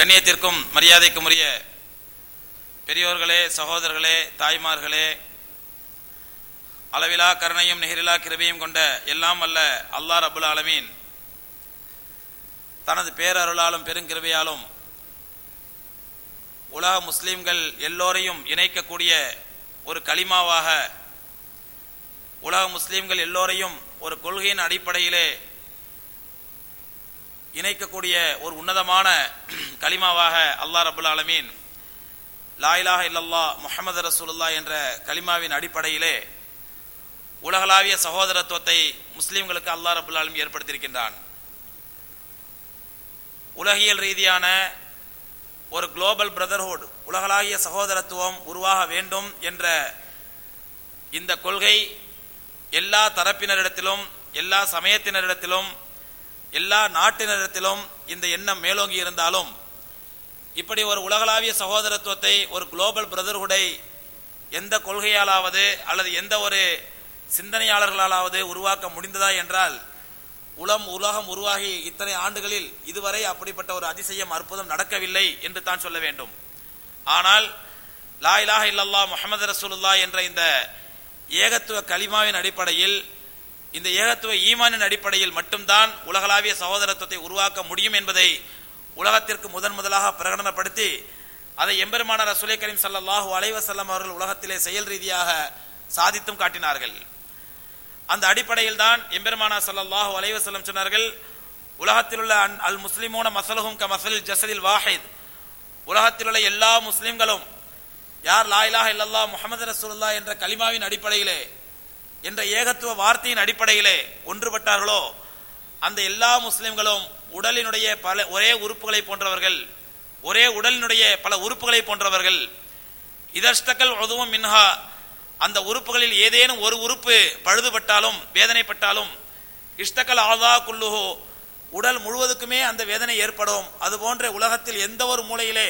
கண்ணியத்திற்கும் மரியாதைக்கும் உரிய பெரியோர்களே சகோதரர்களே தாய்மார்களே அளவிலா கருணையும் நெகிரிலா கிருபையும் கொண்ட எல்லாம் அல்ல அல்லாஹ் ரபுல் ஆலமீன். தனது பேரருளாலும் பெருங்கிருபையாலும் உலக முஸ்லிம்கள் எல்லோரையும் இணைக்கக்கூடிய ஒரு களிமாவாக உலக முஸ்லிம்கள் எல்லோரையும் ஒரு கொள்கையின் அடிப்படையிலே இணைக்கக்கூடிய ஒரு உன்னதமான கலிமாவாக அல்லாஹ் ரபுல் ஆலமீன் லாயிலாக இல்லல்லா முஹம்மது ரசூலுல்லா என்ற கலிமாவின் அடிப்படையிலே உலகளாவிய சகோதரத்துவத்தை முஸ்லீம்களுக்கு அல்லாஹ் ரபுல் ஆலமி ஏற்படுத்தியிருக்கின்றான். உலகியல் ரீதியான ஒரு குளோபல் பிரதர்ஹுட் உலகளாவிய சகோதரத்துவம் உருவாக வேண்டும் என்ற இந்த கொள்கை எல்லா தரப்பினரிடத்திலும் எல்லா சமயத்தினரிடத்திலும் எல்லா நாட்டினரிடத்திலும் இந்த எண்ணம் மேலோங்கி இருந்தாலும் இப்படி ஒரு உலகளாவிய சகோதரத்துவத்தை ஒரு குளோபல் பிரதர்ஹுடை எந்த கொள்கையாலாவது அல்லது எந்த ஒரு சிந்தனையாளர்களாலாவது உருவாக்க முடிந்ததா என்றால் உலம் உலகம் உருவாகி இத்தனை ஆண்டுகளில் இதுவரை அப்படிப்பட்ட ஒரு அதிசயம் அற்புதம் நடக்கவில்லை என்று தான் சொல்ல வேண்டும். ஆனால் லா இலாஹ இல்லல்லா முகமது ரசூலுல்லா என்ற இந்த ஏகத்துவ கலிமாவின் அடிப்படையில் இந்த ஏகத்துவ ஈமானின் அடிப்படையில் மட்டும்தான் உலகளாவிய சகோதரத்துவத்தை உருவாக்க முடியும் என்பதை உலகத்திற்கு முதன் முதலாக பிரகடனப்படுத்தி அதை எம்பெருமான ரசூலை கரீம் சல்லாஹூ அலைவசல்லம் அவர்கள் உலகத்திலே செயல் ரீதியாக சாதித்தும் காட்டினார்கள். அந்த அடிப்படையில் தான் எம்பெருமானா சல்லாஹூ அலைவசல்லம் சொன்னார்கள் உலகத்தில் உள்ள அல் முஸ்லிமோன மசலுகும் க மசலில் ஜசலில் வாஹித். உலகத்தில் உள்ள எல்லா முஸ்லிம்களும் யார் லாயிலாக இல்லல்லா முகமது ரசூல்லா என்ற கலிமாவின் அடிப்படையிலே என்ற ஏகத்துவ வார்த்தையின் அடிப்படையிலே ஒன்றுபட்டார்களோ அந்த எல்லா முஸ்லிம்களும் உடலினுடைய பல ஒரே உறுப்புகளை போன்றவர்கள் ஒரே உடலினுடைய பல உறுப்புகளை போன்றவர்கள். இதர்ஷ்டக்கல் உதவும் மின்ஹா அந்த உறுப்புகளில் ஏதேனும் ஒரு உறுப்பு பழுதுபட்டாலும் வேதனைப்பட்டாலும் இஷ்டக்கல் ஆதா குல்லுஹோ உடல் முழுவதுக்குமே அந்த வேதனை ஏற்படும். அது போன்ற உலகத்தில் எந்த ஒரு மூலையிலே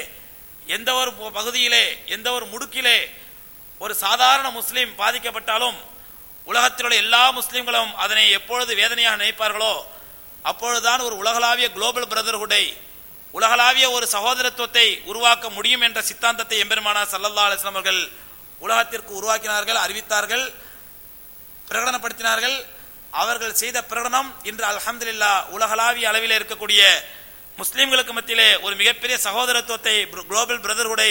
எந்த ஒரு பகுதியிலே எந்த ஒரு முடுக்கிலே ஒரு சாதாரண முஸ்லீம் பாதிக்கப்பட்டாலும் உலகத்தில் உள்ள எல்லா முஸ்லிம்களும் அதனை எப்பொழுது வேதனையாக நினைப்பார்களோ அப்பொழுதுதான் ஒரு உலகளாவிய குளோபல் பிரதர்ஹுடை உலகளாவிய ஒரு சகோதரத்துவத்தை உருவாக்க முடியும் என்ற சித்தாந்தத்தை எம்பெருமானா சல்லல்லா அலிஸ்லாம் அவர்கள் உலகத்திற்கு உருவாக்கினார்கள் அறிவித்தார்கள் பிரகடனப்படுத்தினார்கள். அவர்கள் செய்த பிரகடனம் இன்று அலமதுல்லா உலகளாவிய அளவில் இருக்கக்கூடிய முஸ்லிம்களுக்கு மத்தியிலே ஒரு மிகப்பெரிய சகோதரத்துவத்தை குளோபல் பிரதர்ஹுடை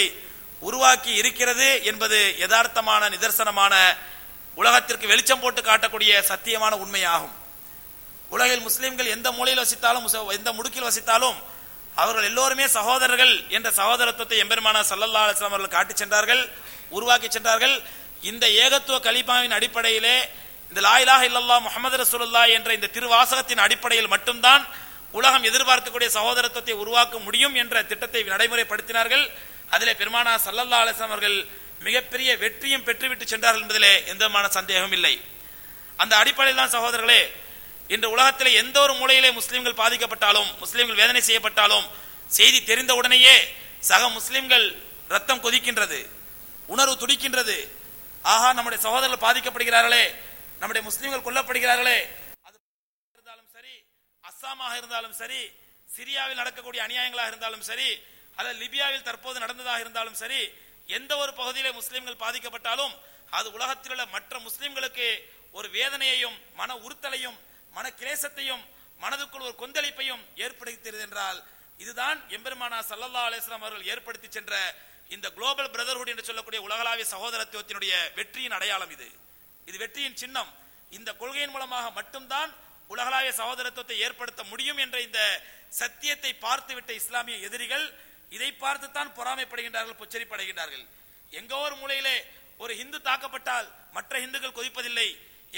உருவாக்கி இருக்கிறது என்பது யதார்த்தமான நிதர்சனமான உலகத்திற்கு வெளிச்சம் போட்டு காட்டக்கூடிய சத்தியமான உண்மையாகும். உலகில் முஸ்லிம்கள் எந்த மூலையில் வசித்தாலும் எந்த முடுக்கில் வசித்தாலும் அவர்கள் எல்லோருமே சகோதரர்கள் என்ற சகோதரத்துவத்தை எம்பெருமான சல்லல்லா அலிஸ்லாம் அவர்கள் காட்டி சென்றார்கள் உருவாக்கி சென்றார்கள். இந்த ஏகத்துவ கலிபாவின் அடிப்படையிலே இந்த லாயிலாக இல்லல்லா முகமது ரசூலுல்லா என்ற இந்த திருவாசகத்தின் அடிப்படையில் மட்டும்தான் உலகம் எதிர்பார்க்கக்கூடிய சகோதரத்துவத்தை உருவாக்க முடியும் என்ற திட்டத்தை நடைமுறைப்படுத்தினார்கள். அதிலே பெருமானா சல்லல்லா அலிஸ்லாம் அவர்கள் மிகப்பெரிய வெற்றியும் பெற்றுவிட்டு சென்றார்கள் என்பதிலே எந்த விதமான சந்தேகம் இல்லை. அந்த அடிப்படையில் தான் சகோதரர்களே இன்று உலகத்தில் எந்த ஒரு மூலையிலே முஸ்லீம்கள் பாதிக்கப்பட்டாலும் முஸ்லீம்கள் வேதனை செய்யப்பட்டாலும் செய்தி தெரிந்த உடனேயே சக முஸ்லீம்கள் ரத்தம் கொதிக்கின்றது உணர்வு துடிக்கின்றது. ஆஹா நம்முடைய சகோதரர்கள் பாதிக்கப்படுகிறார்களே நம்முடைய முஸ்லீம்கள் கொல்லப்படுகிறார்களே. அது இருந்தாலும் சரி அஸ்ஸாமாக இருந்தாலும் சரி சிரியாவில் நடக்கக்கூடிய அநியாயங்களாக இருந்தாலும் சரி அல்லது லிபியாவில் தற்போது நடந்ததாக இருந்தாலும் சரி எந்த ஒரு பகுதியிலே முஸ்லிம்கள் பாதிக்கப்பட்டாலும் அது உலகத்தில் உள்ள மற்ற முஸ்லிம்களுக்கு ஒரு வேதனையையும் மன உறுத்தலையும் மன கிளேசத்தையும் மனதுக்குள் ஒரு கொந்தளிப்பையும் ஏற்படுத்துகிறது என்றால் இதுதான் எம்பெருமானா சல்லல்லா அலிஸ்லாம் அவர்கள் ஏற்படுத்தி சென்ற இந்த குளோபல் பிரதர்ஹுட் என்று சொல்லக்கூடிய உலகளாவிய சகோதரத்துவத்தினுடைய வெற்றியின் அடையாளம் இது. இது வெற்றியின் சின்னம். இந்த கொள்கையின் மூலமாக மட்டும்தான் உலகளாவிய சகோதரத்துவத்தை ஏற்படுத்த முடியும் என்ற இந்த சத்தியத்தை பார்த்துவிட்ட இஸ்லாமிய எதிரிகள் இதை பார்த்துத்தான் பொறாமைப்படுகின்றார்கள் புச்சரிப்படைகின்றார்கள். எங்கோ ஒரு மூலையிலே ஒரு ஹிந்து தாக்கப்பட்டால் மற்ற இந்துக்கள் கொதிப்பதில்லை.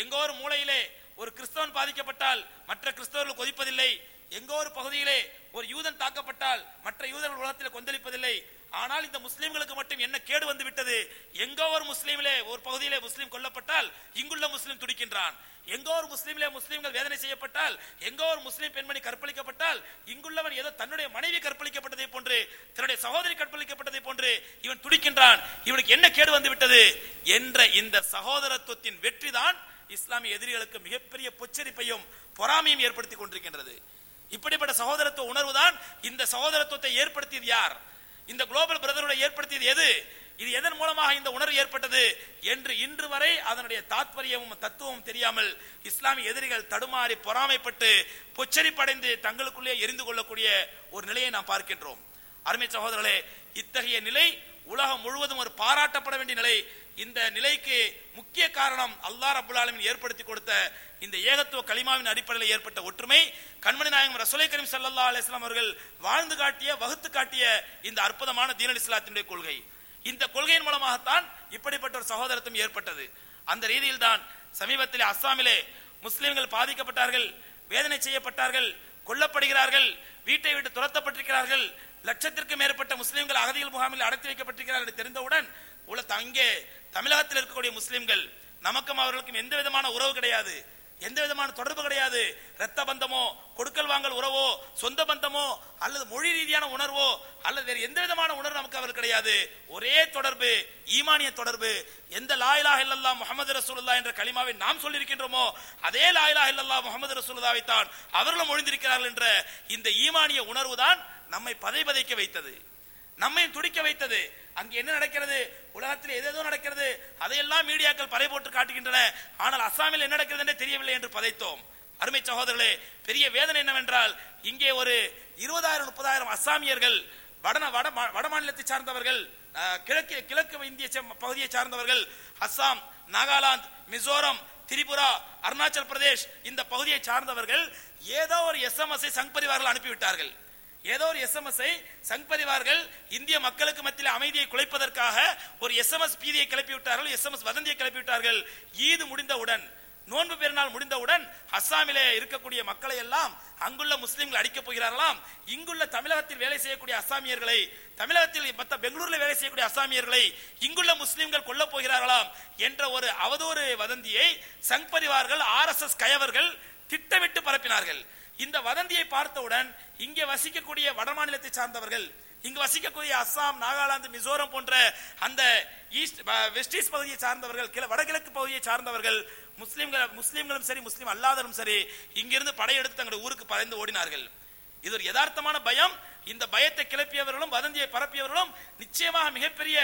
எங்கோ ஒரு மூலையிலே ஒரு கிறிஸ்தவன் பாதிக்கப்பட்டால் மற்ற கிறிஸ்தவர்கள் கொதிப்பதில்லை. எங்கோ ஒரு பகுதியிலே ஒரு யூதன் தாக்கப்பட்டால் மற்ற யூதர்கள் உலகத்தில் கொந்தளிப்பதில்லை. ஆனால் இந்த முஸ்லிம்களுக்கு மட்டும் என்ன கேடு வந்து விட்டது? எங்கோ ஒரு முஸ்லீமிலே ஒரு பகுதியிலே முஸ்லீம் கொல்லப்பட்டால் இங்குள்ள முஸ்லீம் துடிக்கின்றான். எங்கோ ஒரு முஸ்லீமிலே முஸ்லீம்கள் வேதனை செய்யப்பட்டால் எங்கோ ஒரு முஸ்லீம் பெண்மணி கற்பழிக்கப்பட்டால் இங்குள்ளவன் ஏதோ தன்னுடைய மனைவி கற்பழிக்கப்பட்டதை போன்று தன்னுடைய சகோதரி கற்பழிக்கப்பட்டதை போன்று இவன் துடிக்கின்றான். இவனுக்கு என்ன கேடு வந்து விட்டது? என்ற இந்த சகோதரத்துவத்தின் வெற்றிதான் இஸ்லாமிய எதிரிகளுக்கு மிகப்பெரிய பொச்சரிப்பையும் பொறாமையும் ஏற்படுத்தி கொண்டிருக்கின்றது. இப்படிப்பட்ட சகோதரத்துவ உணர்வு தான் இந்த சகோதரத்துவத்தை ஏற்படுத்தியது யார்? இந்த குளோபல் பிரதரோட ஏற்படுத்தியது எது? இது எதன் மூலமாக இந்த உணர்வு ஏற்பட்டது? என்று இன்று வரை அதனுடைய தாத்பரியமும் தத்துவமும் தெரியாமல் இஸ்லாமிய எதிரிகள் தடுமாறி பொறாமைப்பட்டு பொச்சரிப்படைந்து தங்களுக்குள்ளே எரிந்து கொள்ளக்கூடிய ஒரு நிலையை நாம் பார்க்கின்றோம். அருமை சகோதரர்களே இத்தகைய நிலை உலகம் முழுவதும் ஒரு பாராட்டப்பட வேண்டிய நிலை. இந்த நிலைக்கு முக்கிய காரணம் அல்லாஹ் ரபுல் ஏற்படுத்தி கொடுத்த இந்த ஏகத்துவ களிமாவின் அடிப்படையில் ஏற்பட்ட ஒற்றுமை கண்மணி நாயகம் ரசுலை கரீம் சல்லா அலிஸ்லாம் அவர்கள் வாழ்ந்து காட்டிய வகுத்து காட்டிய இந்த அற்புதமான தீனல் இஸ்லாத்தினுடைய கொள்கை. இந்த கொள்கையின் மூலமாகத்தான் இப்படிப்பட்ட ஒரு சகோதரத்துவம் ஏற்பட்டது. அந்த ரீதியில் தான் சமீபத்தில் அஸ்ஸாமிலே முஸ்லிம்கள் பாதிக்கப்பட்டார்கள் வேதனை செய்யப்பட்டார்கள் கொல்லப்படுகிறார்கள் வீட்டை விட்டு துரத்தப்பட்டிருக்கிறார்கள் லட்சத்திற்கும் மேற்பட்ட முஸ்லிம்கள் அகதிகள் முகாமில் அடைத்து வைக்கப்பட்டிருக்கிறார்கள் என்று தெரிந்தவுடன் உள்ள தங்கே தமிழகத்தில் இருக்கக்கூடிய முஸ்லிம்கள் நமக்கும் அவர்களுக்கும் எந்த விதமான உறவு கிடையாது. எந்த விதமான தொடர்பு கிடையாது. இரத்த பந்தமோ கொடுக்கல் வாங்கல் உறவோ சொந்த பந்தமோ அல்லது மொழி ரீதியான உணர்வோ அல்லது வேறு எந்த விதமான உணர்வு நமக்கு அவர் கிடையாது. ஒரே தொடர்பு ஈமானிய தொடர்பு. எந்த லாயிலா இல்லல்லா முகமது ரசூலுல்லா என்ற களிமாவை நாம் சொல்லியிருக்கின்றோமோ அதே லாயிலா இல்லல்லா முகமது ரசூலுல்லாவை தான் அவர்களும் ஒழிந்திருக்கிறார்கள் என்ற இந்த ஈமானிய உணர்வு தான் நம்மை பதை பதைக்க வைத்தது. நம்மையும் துடிக்க வைத்தது. அங்கு என்ன நடக்கிறது? உலகத்தில் எதேதோ நடக்கிறது. அதையெல்லாம் மீடியாக்கள் பறை போட்டு காட்டுகின்றன. ஆனால் அஸ்ஸாமில் என்ன நடக்கிறது தெரியவில்லை என்று பதைத்தோம். அருமை சகோதரர்களே பெரிய வேதனை என்னவென்றால் இங்கே ஒரு இருபதாயிரம் முப்பதாயிரம் அஸ்ஸாமியர்கள் வட வட வட மாநிலத்தை சார்ந்தவர்கள் கிழக்கு கிழக்கு இந்திய பகுதியை சார்ந்தவர்கள் அஸ்ஸாம் நாகாலாந்து மிசோரம் திரிபுரா அருணாச்சல் பிரதேஷ் இந்த பகுதியை சார்ந்தவர்கள் ஏதோ ஒரு எஸ்எம்எஸ்ஐ சங் பரிவார்கள் அனுப்பிவிட்டார்கள். ஏதோ ஒரு எஸ்எம்எஸ் சங் பரிவார்கள் இந்திய மக்களுக்கு மத்தியில் அமைதியை குலைப்பதற்காக ஒரு எஸ்எம்எஸ் பீதியை கிளப்பி விட்டார்கள் எஸ்எம்எஸ் வதந்தியை கிளப்பி விட்டார்கள் ஈது முடிந்தவுடன் நோன்பு பெருநாள் முடிந்தவுடன் அஸ்ஸாமிலே இருக்கக்கூடிய மக்களை எல்லாம் அங்குள்ள முஸ்லிம்கள் அடிக்கப் போகிறார்களாம். இங்குள்ள தமிழகத்தில் வேலை செய்யக்கூடிய அஸ்ஸாமியர்களை தமிழகத்தில் மற்ற பெங்களூர்ல வேலை செய்யக்கூடிய அஸ்ஸாமியர்களை இங்குள்ள முஸ்லிம்கள் கொல்ல போகிறார்களாம் என்ற ஒரு அவதூறு வதந்தியை சங் பரிவார்கள் ஆர்எஸ்எஸ் கயவர்கள் திட்டமிட்டு பரப்பினார்கள். இந்த வதந்தியை பார்த்தவுடன் இங்கே வசிக்கக்கூடிய வடமாநிலத்தை சார்ந்தவர்கள் இங்கு வசிக்கக்கூடிய அஸ்ஸாம் நாகாலாந்து மிசோரம் போன்ற அந்த ஈஸ்ட் வெஸ்டீஸ் பகுதியை சார்ந்தவர்கள் கிழ- வடகிழக்கு பகுதியை சார்ந்தவர்கள் முஸ்லீம்கள் முஸ்லீம்களும் சரி முஸ்லீம் அல்லாதவரும் சரி இங்கிருந்து படையெடுத்து தங்களுடைய ஊருக்கு பறந்து ஓடினார்கள். இது ஒரு யதார்த்தமான பயம். இந்த பயத்தை கிளப்பியவர்களும் வதந்தியை பரப்பியவர்களும் நிச்சயமாக மிகப்பெரிய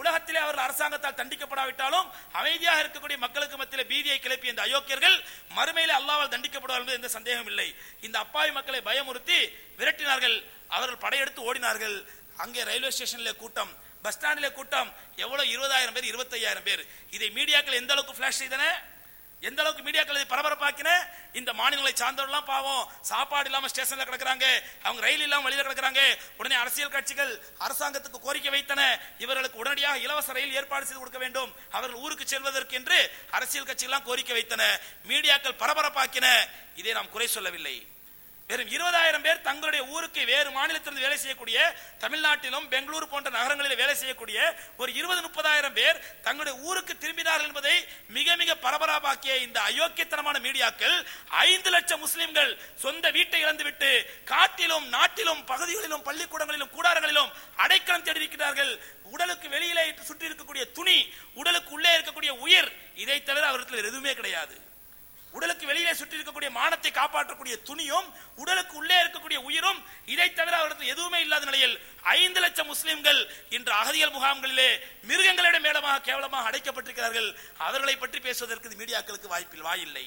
உலகத்திலே அவர்கள் அரசாங்கத்தால் தண்டிக்கப்படாவிட்டாலும் அமைதியாக இருக்கக்கூடிய மக்களுக்கு மத்தியில் பீதியை கிளப்பிய இந்த அயோக்கியர்கள் மறுமையில் அல்லாவால் தண்டிக்கப்படுவார் என்பது எந்த சந்தேகம் இல்லை. இந்த அப்பாவி மக்களை பயமுறுத்தி விரட்டினார்கள். அவர்கள் படையெடுத்து ஓடினார்கள். அங்கே ரயில்வே ஸ்டேஷன்ல கூட்டம் பஸ் ஸ்டாண்டிலே கூட்டம். எவ்வளவு? இருபதாயிரம் பேர் இருபத்தையாயிரம் பேர். இதை மீடியாக்கள் எந்த அளவுக்கு பிளாஷ் செய்தன? எந்த அளவுக்கு மீடியாக்கள் இதை பரபரப்பாக்கின? இந்த மாநிலங்களை சார்ந்தவர்கள்லாம் பாவம். சாப்பாடு இல்லாம ஸ்டேஷன்ல கிடக்குறாங்க. அவங்க ரயில் இல்லாம வழியில் கிடக்குறாங்க. உடனே அரசியல் கட்சிகள் அரசாங்கத்துக்கு கோரிக்கை வைத்தன. இவர்களுக்கு உடனடியாக இலவச ரயில் ஏற்பாடு செய்து கொடுக்க வேண்டும். அவர்கள் ஊருக்கு செல்வதற்கு என்று அரசியல் கட்சிகள்லாம் கோரிக்கை வைத்தன. மீடியாக்கள் பரபரப்பாக்கின. இதை நாம் குறை சொல்லவில்லை. வெறும் இருபதாயிரம் பேர் தங்களுடைய ஊருக்கு வேறு மாநிலத்திலிருந்து வேலை செய்யக்கூடிய தமிழ்நாட்டிலும் பெங்களூரு போன்ற நகரங்களில் வேலை செய்யக்கூடிய ஒரு இருபது முப்பதாயிரம் பேர் தங்களுடைய ஊருக்கு திரும்பினார்கள் என்பதை மிக மிக பரபரப்பாக்கிய இந்த அயோக்கியத்தனமான மீடியாக்கள் ஐந்து லட்சம் முஸ்லிம்கள் சொந்த வீட்டை இழந்துவிட்டு காட்டிலும் நாட்டிலும் பகுதிகளிலும் பள்ளிக்கூடங்களிலும் கூடாரங்களிலும் அடைக்கலம் தேடியிருக்கிறார்கள். உடலுக்கு வெளியிலே சுற்றி இருக்கக்கூடிய துணி உடலுக்கு உள்ளே இருக்கக்கூடிய உயிர் இதை தவிர அவர்களுக்கு எதுவுமே கிடையாது. உடலுக்கு வெளியிலே சுற்றி இருக்கக்கூடிய மானத்தை காப்பாற்றக்கூடிய துணியும் உடலுக்கு உள்ளே இருக்கக்கூடிய உயிரும் இதை தவிர அவர்களுக்கு எதுவுமே இல்லாத நிலையில் ஐந்து லட்சம் முஸ்லிம்கள் இன்று அகதிகள் முகாம்களிலே மிருகங்களிடம் மேலமாக கேவலமாக அடைக்கப்பட்டிருக்கிறார்கள். அவர்களை பற்றி பேசுவதற்கு மீடியாக்களுக்கு வாய்ப்பில் வாயில்லை.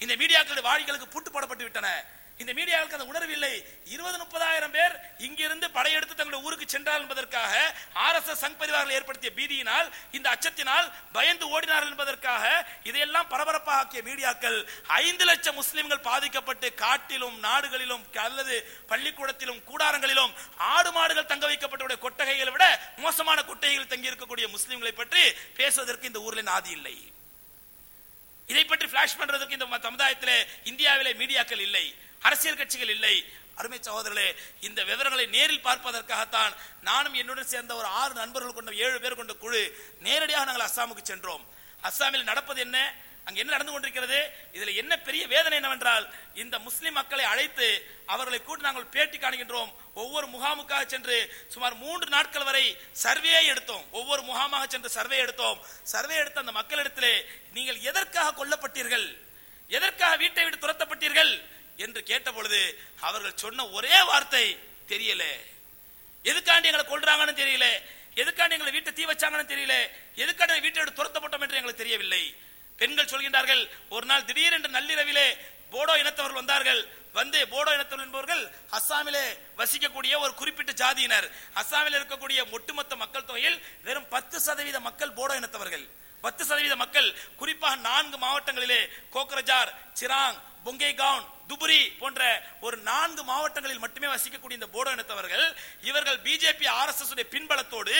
இந்த மீடியாக்களுடைய வாய்களுக்கு பூட்டு போடப்பட்டு விட்டன இந்த மீடியாவுக்கு அந்த உணர்வு இல்லை. இருபது முப்பதாயிரம் பேர் இங்கிருந்து படையெடுத்து தங்களுடைய ஊருக்கு சென்றார் என்பதற்காக ஆர் எஸ் எஸ் சங் பரிவார்கள் ஏற்படுத்திய பீதியினால் இந்த அச்சத்தினால் பயந்து ஓடினார்கள் என்பதற்காக இதையெல்லாம் பரபரப்பாக ஆக்கிய மீடியாக்கள் ஐந்து லட்சம் முஸ்லிம்கள் பாதிக்கப்பட்டு காட்டிலும் நாடுகளிலும் அல்லது பள்ளிக்கூடத்திலும் கூடாரங்களிலும் ஆடு மாடுகள் தங்க வைக்கப்பட்ட கொட்டகைகளை விட மோசமான கொட்டகைகள் தங்கி இருக்கக்கூடிய முஸ்லிம்களை பற்றி பேசுவதற்கு இந்த ஊரில் நாதி இல்லை. இதை பற்றி பிளாஷ் பண்றதுக்கு இந்த சமுதாயத்தில் இந்தியாவிலே மீடியாக்கள் இல்லை அரசியல் கட்சிகள் இல்லை. அருமை சகோதரர்களே இந்த விவரங்களை நேரில் பார்ப்பதற்காகத்தான் நானும் என்னுடன் சேர்ந்த ஒரு ஆறு நண்பர்கள் கொண்ட ஏழு பேர் கொண்ட குழு நேரடியாக நாங்கள் அஸ்ஸாமுக்கு சென்றோம். அஸ்ஸாமில் நடப்பது என்ன? அங்கே என்ன நடந்து கொண்டிருக்கிறது? இதில் என்ன பெரிய வேதனை என்னவென்றால் இந்த முஸ்லிம் மக்களை அழைத்து அவர்களை கூட்டி நாங்கள் பேட்டி காணுகின்றோம். ஒவ்வொரு முகாமுக்காக சென்று சுமார் மூன்று நாட்கள் வரை சர்வே எடுத்தோம். ஒவ்வொரு முகாமாக சென்று சர்வே எடுத்தோம். சர்வே எடுத்த அந்த மக்களிடத்திலே நீங்கள் எதற்காக கொல்லப்பட்டீர்கள்? எதற்காக வீட்டை விட்டு துரத்தப்பட்டீர்கள்? என்று கேட்ட பொழுது அவர்கள் சொன்ன ஒரே வார்த்தை தெரியல. எதுக்காண்டி எங்களை கொள்றாங்கன்னு தெரியல. எதுக்காண்டி எங்களை வீட்டை தீ வச்சாங்கன்னு தெரியல. எதுக்காண்டி வீட்டை விட்டு துரத்தப்பட்டோம் என்று எங்களுக்கு தெரியவில்லை. பெண்கள் சொல்கின்றார்கள் ஒரு நாள் திடீரென்று நள்ளிரவிலே போடோ இனத்தவர்கள் வந்தார்கள். வந்து போடோ இனத்தவர் என்பவர்கள் அஸ்ஸாமிலே வசிக்கக்கூடிய ஒரு குறிப்பிட்ட ஜாதியினர். அஸ்ஸாமில் இருக்கக்கூடிய ஒட்டுமொத்த மக்கள் தொகையில் வெறும் பத்து சதவீத மக்கள் போடோ இனத்தவர்கள். பத்து சதவீத மக்கள் குறிப்பாக நான்கு மாவட்டங்களிலே கோக்ரஜார் சிராங் பொங்கேகான் துபுரி போன்ற ஒரு நான்கு மாவட்டங்களில் மட்டுமே வசிக்கக்கூடிய இந்த போடோ இனத்தவர்கள் இவர்கள் பிஜேபி ஆர்எஸ்எஸ் உடைய பின்பலத்தோடு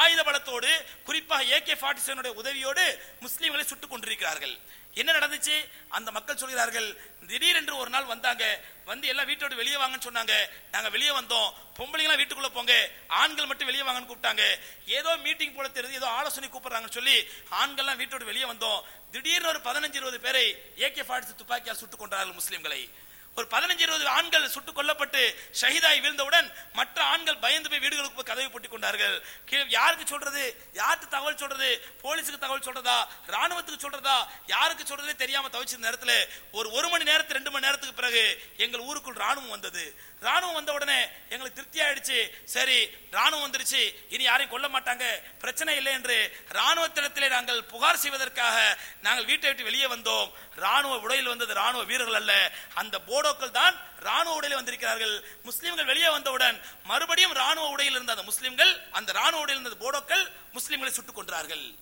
ஆயுத பலத்தோடு குறிப்பாக ஏ ஃபார்ட்டி செவனுடைய உதவியோடு முஸ்லீம்களை சுட்டுக் கொண்டிருக்கிறார்கள். என்ன நடந்துச்சு? அந்த மக்கள் சொல்கிறார்கள் திடீரென்று ஒரு நாள் வந்தாங்க. வந்து எல்லாம் வீட்டோட வெளியே வாங்கன்னு சொன்னாங்க. நாங்க வெளியே வந்தோம். பொம்பளைங்களாம் வீட்டுக்குள்ள போங்க. ஆண்கள் மட்டும் வெளியே வாங்கன்னு கூப்பிட்டாங்க. ஏதோ மீட்டிங் போல தெரிஞ்சு ஏதோ ஆலோசனை கூப்பிடுறாங்கன்னு சொல்லி ஆண்கள்லாம் வீட்டோட வெளியே வந்தோம். திடீர்னு ஒரு பதினஞ்சு இருபது பேரை ஏகே ஃபார்ட்டி துப்பாக்கியால் சுட்டுக் கொண்டார்கள் முஸ்லீம்களை. ஒரு பதினஞ்சு இருபது ஆண்கள் சுட்டுக் கொல்லப்பட்டு ஷஹீதாய் வீழ்ந்தவுடன் மற்ற ஆண்கள் பயந்து போய் வீடுகளுக்கு போய் கதவை பூட்டிக் கொண்டார்கள். யாருக்கு சொல்றது? யாருக்கு தகவல் சொல்றது? போலீஸுக்கு தகவல் சொல்றதா? ராணுவத்துக்கு சொல்றதா? யாருக்கு சொல்றதே தெரியாம தவிச்ச நேரத்தில் ஒரு ஒரு மணி நேரத்து ரெண்டு மணி நேரத்துக்கு பிறகு எங்கள் ஊருக்குள் ராணுவம் வந்தது. ராணுவம் வந்த உடனே எங்களுக்கு திருப்தி ஆயிடுச்சு சரி ராணுவம் வந்துருச்சு. இனி யாரையும் கொல்ல மாட்டாங்க. பிரச்சனை இல்லை என்று ராணுவத்திடத்திலே நாங்கள் புகார் செய்வதற்காக நாங்கள் வீட்டை விட்டு வெளியே வந்தோம். ராணுவ உடையில் வந்தது ராணுவ வீரர்கள் அல்ல. அந்த போடோக்கள் தான் ராணுவ உடையில் வந்திருக்கிறார்கள். முஸ்லிம்கள் வெளியே வந்தவுடன் மறுபடியும் ராணுவ உடையில் இருந்த அந்த முஸ்லிம்கள் அந்த ராணுவ உடையில் இருந்த போடோக்கள் முஸ்லிம்களை சுட்டுக் கொன்றார்கள்.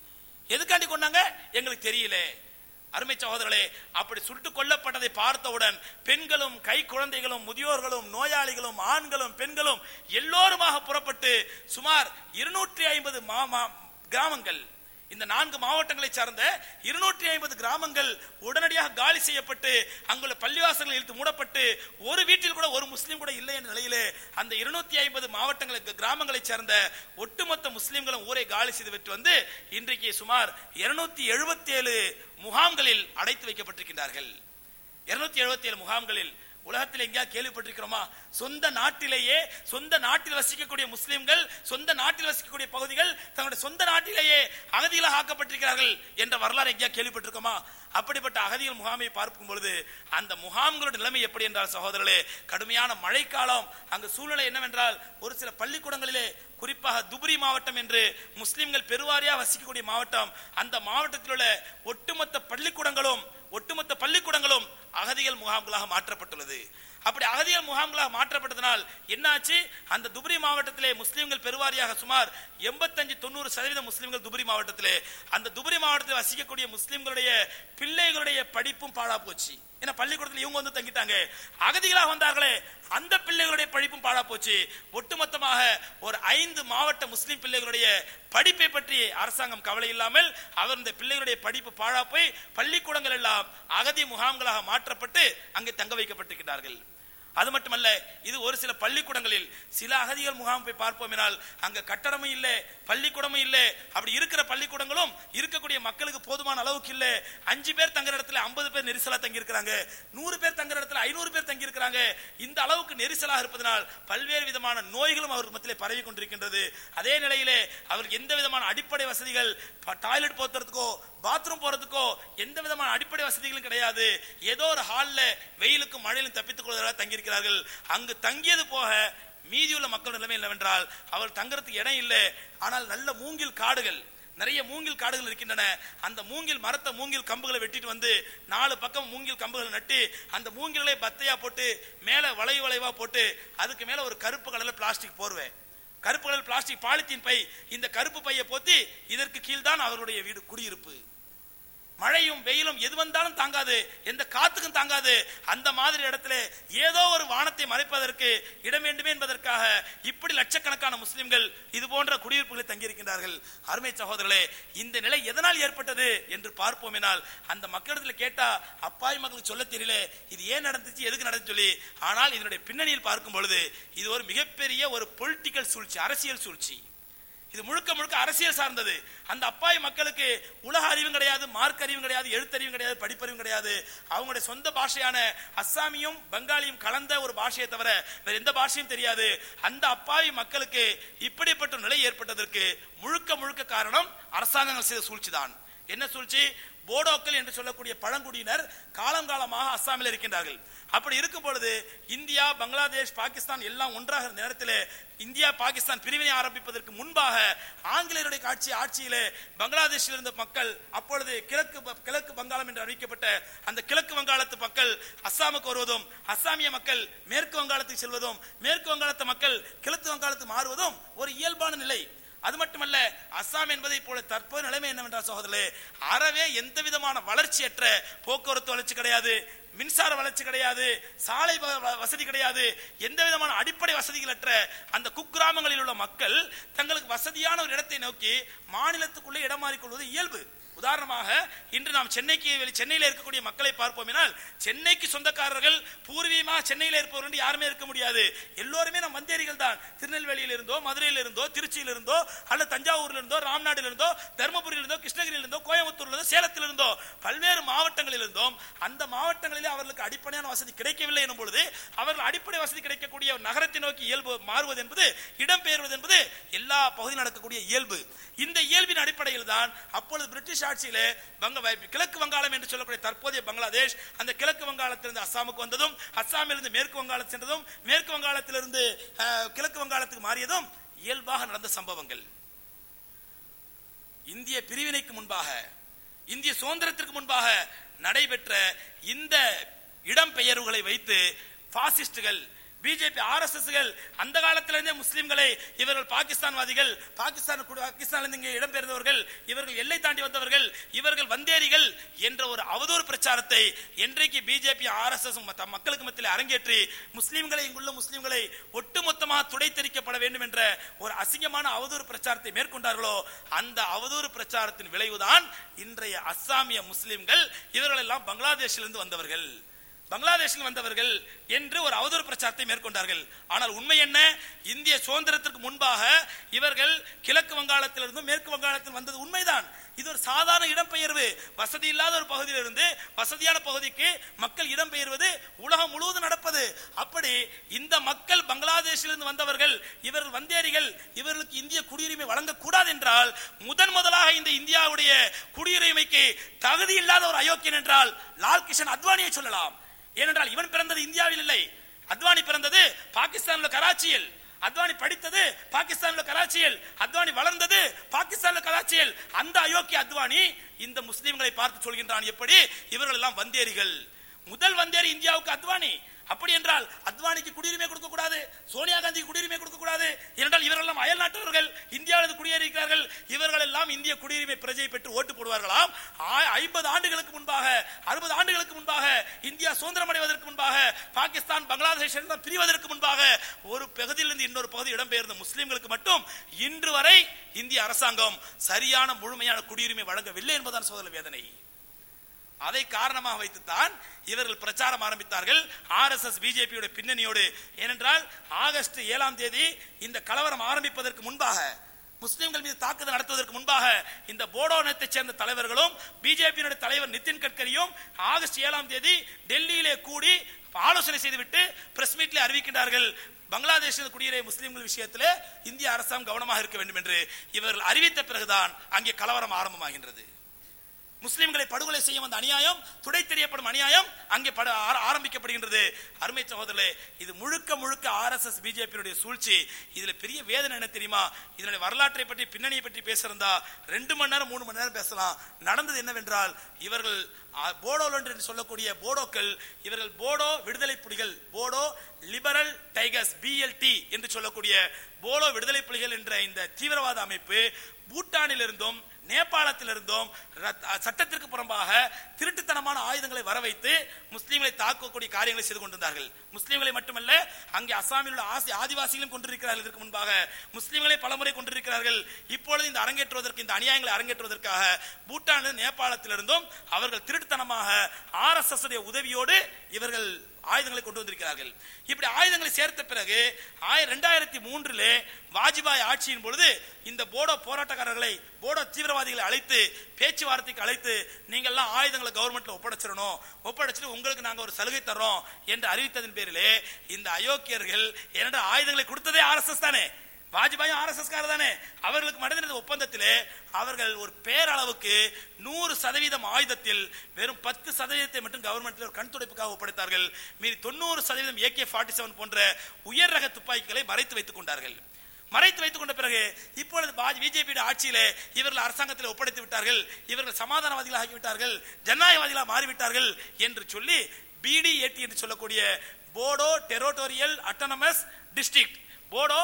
எதுக்காண்டி கொண்டாங்க எங்களுக்கு தெரியல. அருமை சகோதரர்களே அப்படி சுட்டுக் கொல்லப்பட்டதை பார்த்தவுடன் பெண்களும் கை குழந்தைகளும் முதியோர்களும் நோயாளிகளும் ஆண்களும் பெண்களும் எல்லோருமாக புறப்பட்டு சுமார் இருநூற்றி ஐம்பது கிராமங்கள் இந்த நான்கு மாவட்டங்களை சார்ந்த இருநூற்றி ஐம்பது கிராமங்கள் உடனடியாக காலி செய்யப்பட்டு அங்குள்ள பள்ளிவாசல்கள் இழுத்து மூடப்பட்டு ஒரு வீட்டில் கூட ஒரு முஸ்லீம் கூட இல்லை என்ற நிலையிலே அந்த இருநூத்தி ஐம்பது மாவட்டங்களுக்கு கிராமங்களை சார்ந்த ஒட்டுமொத்த முஸ்லீம்களும் ஊரை காலி செய்து விட்டு வந்து இன்றைக்கு சுமார் இருநூத்தி எழுபத்தி ஏழு முகாம்களில் அடைத்து வைக்கப்பட்டிருக்கின்றார்கள். இருநூத்தி எழுபத்தி ஏழு முகாம்களில் உலகத்தில் எங்கேயாவது கேள்விப்பட்டிருக்கிறோமா? சொந்த நாட்டிலேயே சொந்த நாட்டில் வசிக்கக்கூடிய முஸ்லிம்கள் சொந்த நாட்டில் வசிக்கக்கூடிய பகுதிகள் தங்களுடைய சொந்த நாட்டிலேயே அகதிகளாக ஆக்கப்பட்டிருக்கிறார்கள் என்ற வரலாறு எங்கேயா கேள்விப்பட்டிருக்கோமா? அப்படிப்பட்ட அகதிகள் முகாமை பார்க்கும் பொழுது அந்த முகாம்களுடைய நிலைமை எப்படி என்றால் சகோதரர்களே கடுமையான மழைக்காலம். அங்கு சூழ்நிலை என்னவென்றால் ஒரு சில பள்ளிக்கூடங்களிலே குறிப்பாக துபுரி மாவட்டம் என்று முஸ்லிம்கள் பெருவாரியாக வசிக்கக்கூடிய மாவட்டம் அந்த மாவட்டத்தில் உள்ள ஒட்டுமொத்த பள்ளிக்கூடங்களும் ஒட்டுமொத்த பள்ளிக்கூடங்களும் அகதிகள் முகாம்களாக மாற்றப்பட்டுள்ளது. அப்படி அகதிகள் முகாம்களாக மாற்றப்பட்டதனால் என்னாச்சு? அந்த துபரி மாவட்டத்திலே முஸ்லீம்கள் பெருவாரியாக சுமார் எண்பத்தஞ்சு தொண்ணூறு சதவீதம் முஸ்லீம்கள் துபரி மாவட்டத்திலே. அந்த துபரி மாவட்டத்தில் வசிக்கக்கூடிய முஸ்லீம்களுடைய பிள்ளைகளுடைய படிப்பும் பாழா போச்சு. ஏன்னா பள்ளிக்கூடத்தில் இவங்க வந்து தங்கிட்டாங்க. அகதிகளாக வந்தார்களே அந்த பிள்ளைகளுடைய படிப்பும் பாழா போச்சு. ஒட்டுமொத்தமாக ஒரு ஐந்து மாவட்ட முஸ்லிம் பிள்ளைகளுடைய படிப்பை பற்றி அரசாங்கம் கவலை இல்லாமல் அவர் இந்த பிள்ளைகளுடைய படிப்பு பாழா போய் பள்ளிக்கூடங்கள் எல்லாம் அகதி முகாம்களாக மாற்றப்பட்டு அங்கே தங்க வைக்கப்பட்டிருக்கிறார்கள். அது மட்டுமல்ல இது ஒரு சில பள்ளிக்கூடங்களில் சில அகதிகள் முகாம் போய் பார்ப்போம் என்றால் அங்க கட்டடமும் இல்லை பள்ளிக்கூடமும் இல்லை. அப்படி இருக்கிற பள்ளிக்கூடங்களும் இருக்கக்கூடிய மக்களுக்கு போதுமான அளவுக்கு இல்லை. அஞ்சு பேர் தங்குற இடத்துல ஐம்பது பேர் நெரிசலா தங்கி இருக்கிறாங்க நூறு பேர் தங்குற இடத்துல ஐநூறு பேர் தங்கி இருக்கிறாங்க இந்த அளவுக்கு நெரிசலாக இருப்பதனால் பல்வேறு விதமான நோய்களும் அவருக்கு மத்தியிலே பரவி கொண்டிருக்கின்றது. அதே நிலையிலே அவருக்கு எந்த விதமான அடிப்படை வசதிகள் டாய்லெட் போத்துறதுக்கோ பாத்ரூம் போறதுக்கோ எந்த விதமான அடிப்படை வசதிகளும் கிடையாது. ஏதோ ஒரு ஹாலில் வெயிலுக்கும் மழையிலும் தப்பித்துக் கொள்வதாக இருக்கிறார்கள். அங்கு தங்கியது போக மீதியுள்ள மக்கள் நிலைமை என்னவென்றால் அவர் தங்குறதுக்கு இடம் இல்லை. ஆனால் நல்ல மூங்கில் காடுகள் நிறைய மூங்கில் காடுகள் இருக்கின்றன. அந்த மூங்கில் மரத்தை மூங்கில் கம்புகளை வெட்டிட்டு வந்து நாலு பக்கம் மூங்கில் கம்புகளை நட்டு அந்த மூங்கில்களை பத்தையா போட்டு மேல வளைவு வளைவா போட்டு அதுக்கு மேல ஒரு கருப்பு கலர்ல பிளாஸ்டிக் போடுவேன் கருப்பு கலர் பிளாஸ்டிக் பாலித்தீன் பை. இந்த கருப்பு பையை போத்தி இதற்கு கீழ்தான் அவருடைய வீடு குடியிருப்பு. மழையும் வெயிலும் எது வந்தாலும் தாங்காது. எந்த காத்துக்கும் தாங்காது. அந்த மாதிரி இடத்துல ஏதோ ஒரு வானத்தை மறைப்பதற்கு இடம் வேண்டுமே என்பதற்காக இப்படி லட்சக்கணக்கான முஸ்லிம்கள் இது போன்ற குடியிருப்புகளை தங்கியிருக்கின்றார்கள். அருமை சகோதரர்களே இந்த நிலை எதனால் ஏற்பட்டது என்று பார்ப்போம் எனால் அந்த மக்களிடத்தில் கேட்டா அப்பாய் மக்களுக்கு சொல்ல தெரியல. இது ஏன் நடந்துச்சு? எதுக்கு நடந்துச்சு சொல்லி. ஆனால் இதனுடைய பின்னணியில் பார்க்கும் பொழுது இது ஒரு மிகப்பெரிய ஒரு பொலிட்டிக்கல் சூழ்ச்சி அரசியல் சூழ்ச்சி. இது முழுக்க முழுக்க அரசியல் சார்ந்தது. அந்த அப்பாய் மக்களுக்கு உலக அறிவும் கிடையாது மார்க் அறிவும் கிடையாது எழுத்தறிவும் கிடையாது படிப்பறிவும் கிடையாது. அவங்களுடைய சொந்த பாஷையான அஸ்ஸாமியும் பெங்காலியும் கலந்த ஒரு பாஷையை தவிர வேற எந்த பாஷையும் தெரியாது. அந்த அப்பாவி மக்களுக்கு இப்படிப்பட்ட நிலை ஏற்பட்டதற்கு முழுக்க முழுக்க காரணம் அரசாங்கங்கள் செய்த சூழ்ச்சி தான். என்ன சூழ்ச்சி? போடோக்கள் என்று சொல்லக்கூடிய பழங்குடியினர் காலங்காலமாக அஸ்ஸாமில் இருக்கின்றார்கள். அப்படி இருக்கும் பொழுது இந்தியா பங்களாதேஷ் பாகிஸ்தான் எல்லாம் ஒன்றாக இருந்த நேரத்தில் இந்தியா பாகிஸ்தான் பிரிவினை ஆரம்பிப்பதற்கு முன்பாக ஆங்கிலேயருடைய காட்சி ஆட்சியிலே பங்களாதேஷில் இருந்த மக்கள் அப்பொழுது கிழக்கு கிழக்கு வங்காளம் என்று அறிவிக்கப்பட்ட அந்த கிழக்கு வங்காளத்து மக்கள் அஸ்ஸாமுக்கு வருவதும் அஸ்ஸாமிய மக்கள் மேற்கு வங்காளத்துக்கு செல்வதும் மேற்கு வங்காளத்து மக்கள் கிழக்கு வங்காளத்துக்கு மாறுவதும் ஒரு இயல்பான நிலை. அது மட்டுமல்ல அஸ்ஸாம் என்பதை போல தற்போது நிலைமை என்னவென்றால் சகோதரே அறவே எந்த விதமான வளர்ச்சியற்ற போக்குவரத்து வளர்ச்சி கிடையாது. மின்சார வளர்ச்சி கிடையாது சாலை வ- வசதி கிடையாது. எந்த விதமான அடிப்படை வசதிகளற்ற அந்த குக்கிராமங்களில் உள்ள மக்கள் தங்களுக்கு வசதியான ஒரு இடத்தை நோக்கி மாநிலத்துக்குள்ளே இடம் மாறிக்கொள்வது இயல்பு. உதாரணமாக இன்று நாம் சென்னைக்கு வெளி- சென்னையில் இருக்கக்கூடிய மக்களை பார்ப்போம் சென்னைக்கு சொந்தக்காரர்கள் பூர்வீகமாக சென்னையில் இருப்பவர் என்று யாருமே இருக்க முடியாது. எல்லோருமே நம் வந்தேரிகள் தான். திருநெல்வேலியில் இருந்தோ மதுரையில் இருந்தோ திருச்சியில் இருந்தோ அல்லது தஞ்சாவூரில் இருந்தோ ராம்நாட்டில் இருந்தோ தருமபுரியில் இருந்தோ கிருஷ்ணகிரியில் இருந்தோ கோயம்புத்தூர்ல இருந்தோ சேலத்தில் இருந்தோ பல்வேறு மாவட்டங்களில் இருந்தோம். அந்த மாவட்டங்களிலே அவர்களுக்கு அடிப்படையான வசதி கிடைக்கவில்லை எனும் பொழுது அவர்கள் அடிப்படை வசதி கிடைக்கக்கூடிய நகரத்தை நோக்கி இயல்பு மாறுவது என்பது இடம்பெயர்வது என்பது எல்லா பகுதியில் நடக்கக்கூடிய இயல்பு. இந்த இயல்பின் அடிப்படையில் தான் அப்பொழுது பிரிட்டிஷ் ஆட்சியிலே வங்க வ- கிழக்கு வங்காளம் என்று சொல்லக்கூடிய தற்போதைய பங்களாதேஷ் அந்த கிழக்கு வங்காளத்திலிருந்து அஸ்ஸாமுக்கு வந்ததும் அஸ்ஸாமிலிருந்து மேற்கு வங்காளம் சென்றதும் மேற்கு வங்காளத்திலிருந்து கிழக்கு வங்காளத்துக்கு மாறியதும் இயல்பாக நடந்த சம்பவங்கள். இந்திய பிரிவினைக்கு முன்பாக இந்திய சுதந்திரத்திற்கு முன்பாக நடைபெற்ற இந்த இடம்பெயர்வுகளை வைத்து பாசிஸ்டுகள் பிஜேபி ஆர்எஸ்எஸ்கள் அந்த காலத்திலிருந்தே முஸ்லிம்களை இவர்கள் பாகிஸ்தான்வாதிகள் பாகிஸ்தான் பாகிஸ்தானிலிருந்து இங்கே இடம்பெயர்ந்தவர்கள் இவர்கள் எல்லை தாண்டி வந்தவர்கள் இவர்கள் வந்தேரிகள் என்ற ஒரு அவதூறு பிரச்சாரத்தை என்றைக்கு பிஜேபி ஆர்எஸ்எஸ் மக்களுக்கு மத்தியில் அரங்கேற்றி முஸ்லிம்களை இங்குள்ள முஸ்லிம்களை ஒட்டுமொத்தமாக துடைத்தெறிக்கப்பட வேண்டும் என்ற ஒரு அசிங்கமான அவதூறு பிரச்சாரத்தை மேற்கொண்டார்களோ அந்த அவதூறு பிரச்சாரத்தின் விளைவுதான் இன்றைய அஸ்ஸாமிய முஸ்லிம்கள் இவர்கள் எல்லாம் பங்களாதேஷிலிருந்து வந்தவர்கள். பங்களாதேஷில் வந்தவர்கள் என்று ஒரு அவதூறு பிரச்சாரத்தை மேற்கொண்டார்கள். ஆனால் உண்மை என்ன? இந்திய சுதந்திரத்திற்கு முன்பாக இவர்கள் கிழக்கு வங்காளத்திலிருந்தும் மேற்கு வங்காளத்தில் வந்தது உண்மைதான். இது ஒரு சாதாரண இடம்பெயர்வு. வசதி இல்லாத ஒரு பகுதியிலிருந்து வசதியான பகுதிக்கு மக்கள் இடம்பெயர்வது உலகம் முழுவதும் நடப்பது. அப்படி இந்த மக்கள் பங்களாதேஷிலிருந்து வந்தவர்கள் இவர்கள் வந்தேரிகள் இவர்களுக்கு இந்திய குடியுரிமை வழங்கக்கூடாது என்றால் முதன் முதலாக இந்த இந்தியாவுடைய குடியுரிமைக்கு தகுதி இல்லாத ஒரு அயோக்கியன் என்றால் லால் கிஷன் அத்வானியை சொல்லலாம். ஏனென்றால் இவன் பிறந்தது இந்தியாவில் இல்லை. அத்வானி பிறந்தது பாகிஸ்தானில் கராச்சியில். அத்வானி படித்தது பாகிஸ்தான்ல கராச்சியில். அத்வானி வளர்ந்தது பாகிஸ்தான்ல கராச்சியில். அந்த அயோக்கிய அத்வானி இந்த முஸ்லிம்களை பார்த்து சொல்கின்றான் எப்படி? இவர்கள் எல்லாம் வந்தேரிகள். முதல் வந்தேரி இந்தியாவுக்கு அத்வானி. அப்படி என்றால் அத்வானிக்கு குடியுரிமை கொடுக்க கூடாது சோனியா காந்திக்கு குடியுரிமை கொடுக்க கூடாது ஏனென்றால் இவரெல்லாம் அயல் நாட்டவர்கள். இந்தியாவில் குடியேறியிருக்கிறார்கள். இவர்கள் எல்லாம் இந்திய குடியுரிமை பிரஜையை பெற்று ஓட்டு போடுவார்களாம். ஐம்பது ஆண்டுகளுக்கு முன்பாக அறுபது ஆண்டுகளுக்கு முன்பாக இந்தியா சுதந்திரம் அடைவதற்கு முன்பாக பாகிஸ்தான் பங்களாதேஷ் பிரிவதற்கு முன்பாக ஒரு பகுதியிலிருந்து இன்னொரு பகுதி இடம்பெயர்ந்த முஸ்லிம்களுக்கு மட்டும் இன்று வரை இந்திய அரசாங்கம் சரியான முழுமையான குடியுரிமை வழங்கவில்லை என்பதுதான் சோதனை வேதனை. அதை காரணமாக வைத்துத்தான் இவர்கள் பிரச்சாரம் ஆரம்பித்தார்கள். ஆர் எஸ் எஸ் பிஜேபியோட பின்னணியோடு. ஏனென்றால் ஆகஸ்ட் ஏழாம் தேதி இந்த கலவரம் ஆரம்பிப்பதற்கு முன்பாக முஸ்லிம்கள் மீது தாக்குதல் நடத்துவதற்கு முன்பாக இந்த போடோ இனத்தைச் சேர்ந்த தலைவர்களும் பிஜேபியினுடைய தலைவர் நிதின் கட்கரியும் ஆகஸ்ட் ஏழாம் தேதி டெல்லியிலே கூடி ஆலோசனை செய்துவிட்டு பிரஸ் மீட்ல அறிவிக்கின்றார்கள். பங்களாதேஷில் குடியேறிய முஸ்லிம்கள் விஷயத்தில் இந்திய அரசாங்கம் கவனமாக இருக்க வேண்டும் என்று இவர்கள் அறிவித்த பிறகுதான் அங்கே கலவரம் ஆரம்பமாகின்றது. முஸ்லிம்களை படுகொலை செய்ய வந்த அநியாயம் துடை தெரியப்படும் அநியாயம் அங்கே பட ஆரம்பிக்கப்படுகின்றது. அருமை சகோதரர்களே இது முழுக்க முழுக்க ஆர்எஸ்எஸ் பிஜேபியினுடைய சூழ்ச்சி. இதுல பெரிய வேதனை என்ன தெரியுமா? இதனுடைய வரலாற்றை பற்றி பின்னணியை பற்றி பேசுறதா? ரெண்டு மணி நேரம் மூணு மணி நேரம் பேசலாம். நடந்தது என்னவென்றால் இவர்கள் போடோல் என்று சொல்லக்கூடிய போடோக்கள் இவர்கள் போடோ விடுதலை புலிகள் போடோ லிபரல் டைகர்ஸ் பிஎல்டி என்று சொல்லக்கூடிய போடோ விடுதலை புலிகள் என்ற இந்த தீவிரவாத அமைப்பு பூட்டானிலிருந்தும் நேபாளத்தில் இருந்தும் ரத்- சட்டத்திற்கு புறம்பாக திருட்டுத்தனமான ஆயுதங்களை வர வைத்து தாக்கக்கூடிய காரியங்களை செய்து கொண்டிருந்தார்கள். முஸ்லீம்களை மட்டுமல்ல அங்கே அசாமில் உள்ள ஆசி ஆதிவாசிகளும் கொண்டிருக்கிறார்கள். இதற்கு முன்பாக முஸ்லீம்களை பலமுறை கொண்டிருக்கிறார்கள். இப்பொழுது இந்த அரங்கேற்றுவதற்கு இந்த அநியாயங்களை அரங்கேற்றுவதற்காக பூட்டானில் நேபாளத்திலிருந்தும் அவர்கள் திருட்டுத்தனமாக ஆர் எஸ் எஸ் உதவியோடு இவர்கள் ஆயுதங்களை கொண்டு வந்திருக்கிறார்கள். இப்படி ஆயுதங்களை சேர்த்த பிறகு ரெண்டாயிரத்தி மூன்றிலே வாஜ்பாய் ஆட்சியின் பொழுது இந்த போடோ போராட்டக்காரர்களை போடோ தீவிரவாதிகளை அழைத்து பேச்சுவார்த்தைக்கு அழைத்து நீங்கள்லாம் ஆயுதங்களை கவர்மெண்ட்ல ஒப்படைச்சிடணும். ஒப்படைச்சிட்டு உங்களுக்கு நாங்கள் ஒரு சலுகை தர்றோம் என்று அறிவித்ததன் பேரிலே இந்த அயோக்கியர்கள் என்னடா ஆயுதங்களை கொடுத்ததே ஆர்எஸ்எஸ் தானே? வாஜ்பாய் ஆர்எஸ்எஸ்கார தானே அவர்களுக்கு நடந்த ஒப்பந்தத்திலே அவர்கள் ஒரு பேரளவுக்கு நூறு சதவீதம் ஆயுதத்தில் வெறும் பத்து சதவீதத்தை மட்டும் கவர்மெண்ட்ல ஒரு கண் துடைப்புக்காக ஒப்படைத்தார்கள். மீறி தொண்ணூறு சதவீதம் ஏகே ஃபார்ட்டி செவன் போன்ற உயர் ரக துப்பாக்கிகளை மறைத்து வைத்துக் கொண்டார்கள். மறைத்து வைத்துக் கொண்ட பிறகு இப்பொழுது பிஜேபி ஆட்சியிலே இவர்கள் அரசாங்கத்தில் ஒப்படைத்து விட்டார்கள். இவர்கள் சமாதானவாதிகளாக ஆகிவிட்டார்கள். ஜனநாயகவாதிகளாக மாறிவிட்டார்கள் என்று சொல்லி பிடிஏடி என்று சொல்லக்கூடிய Bodo territorial autonomous district. Bodo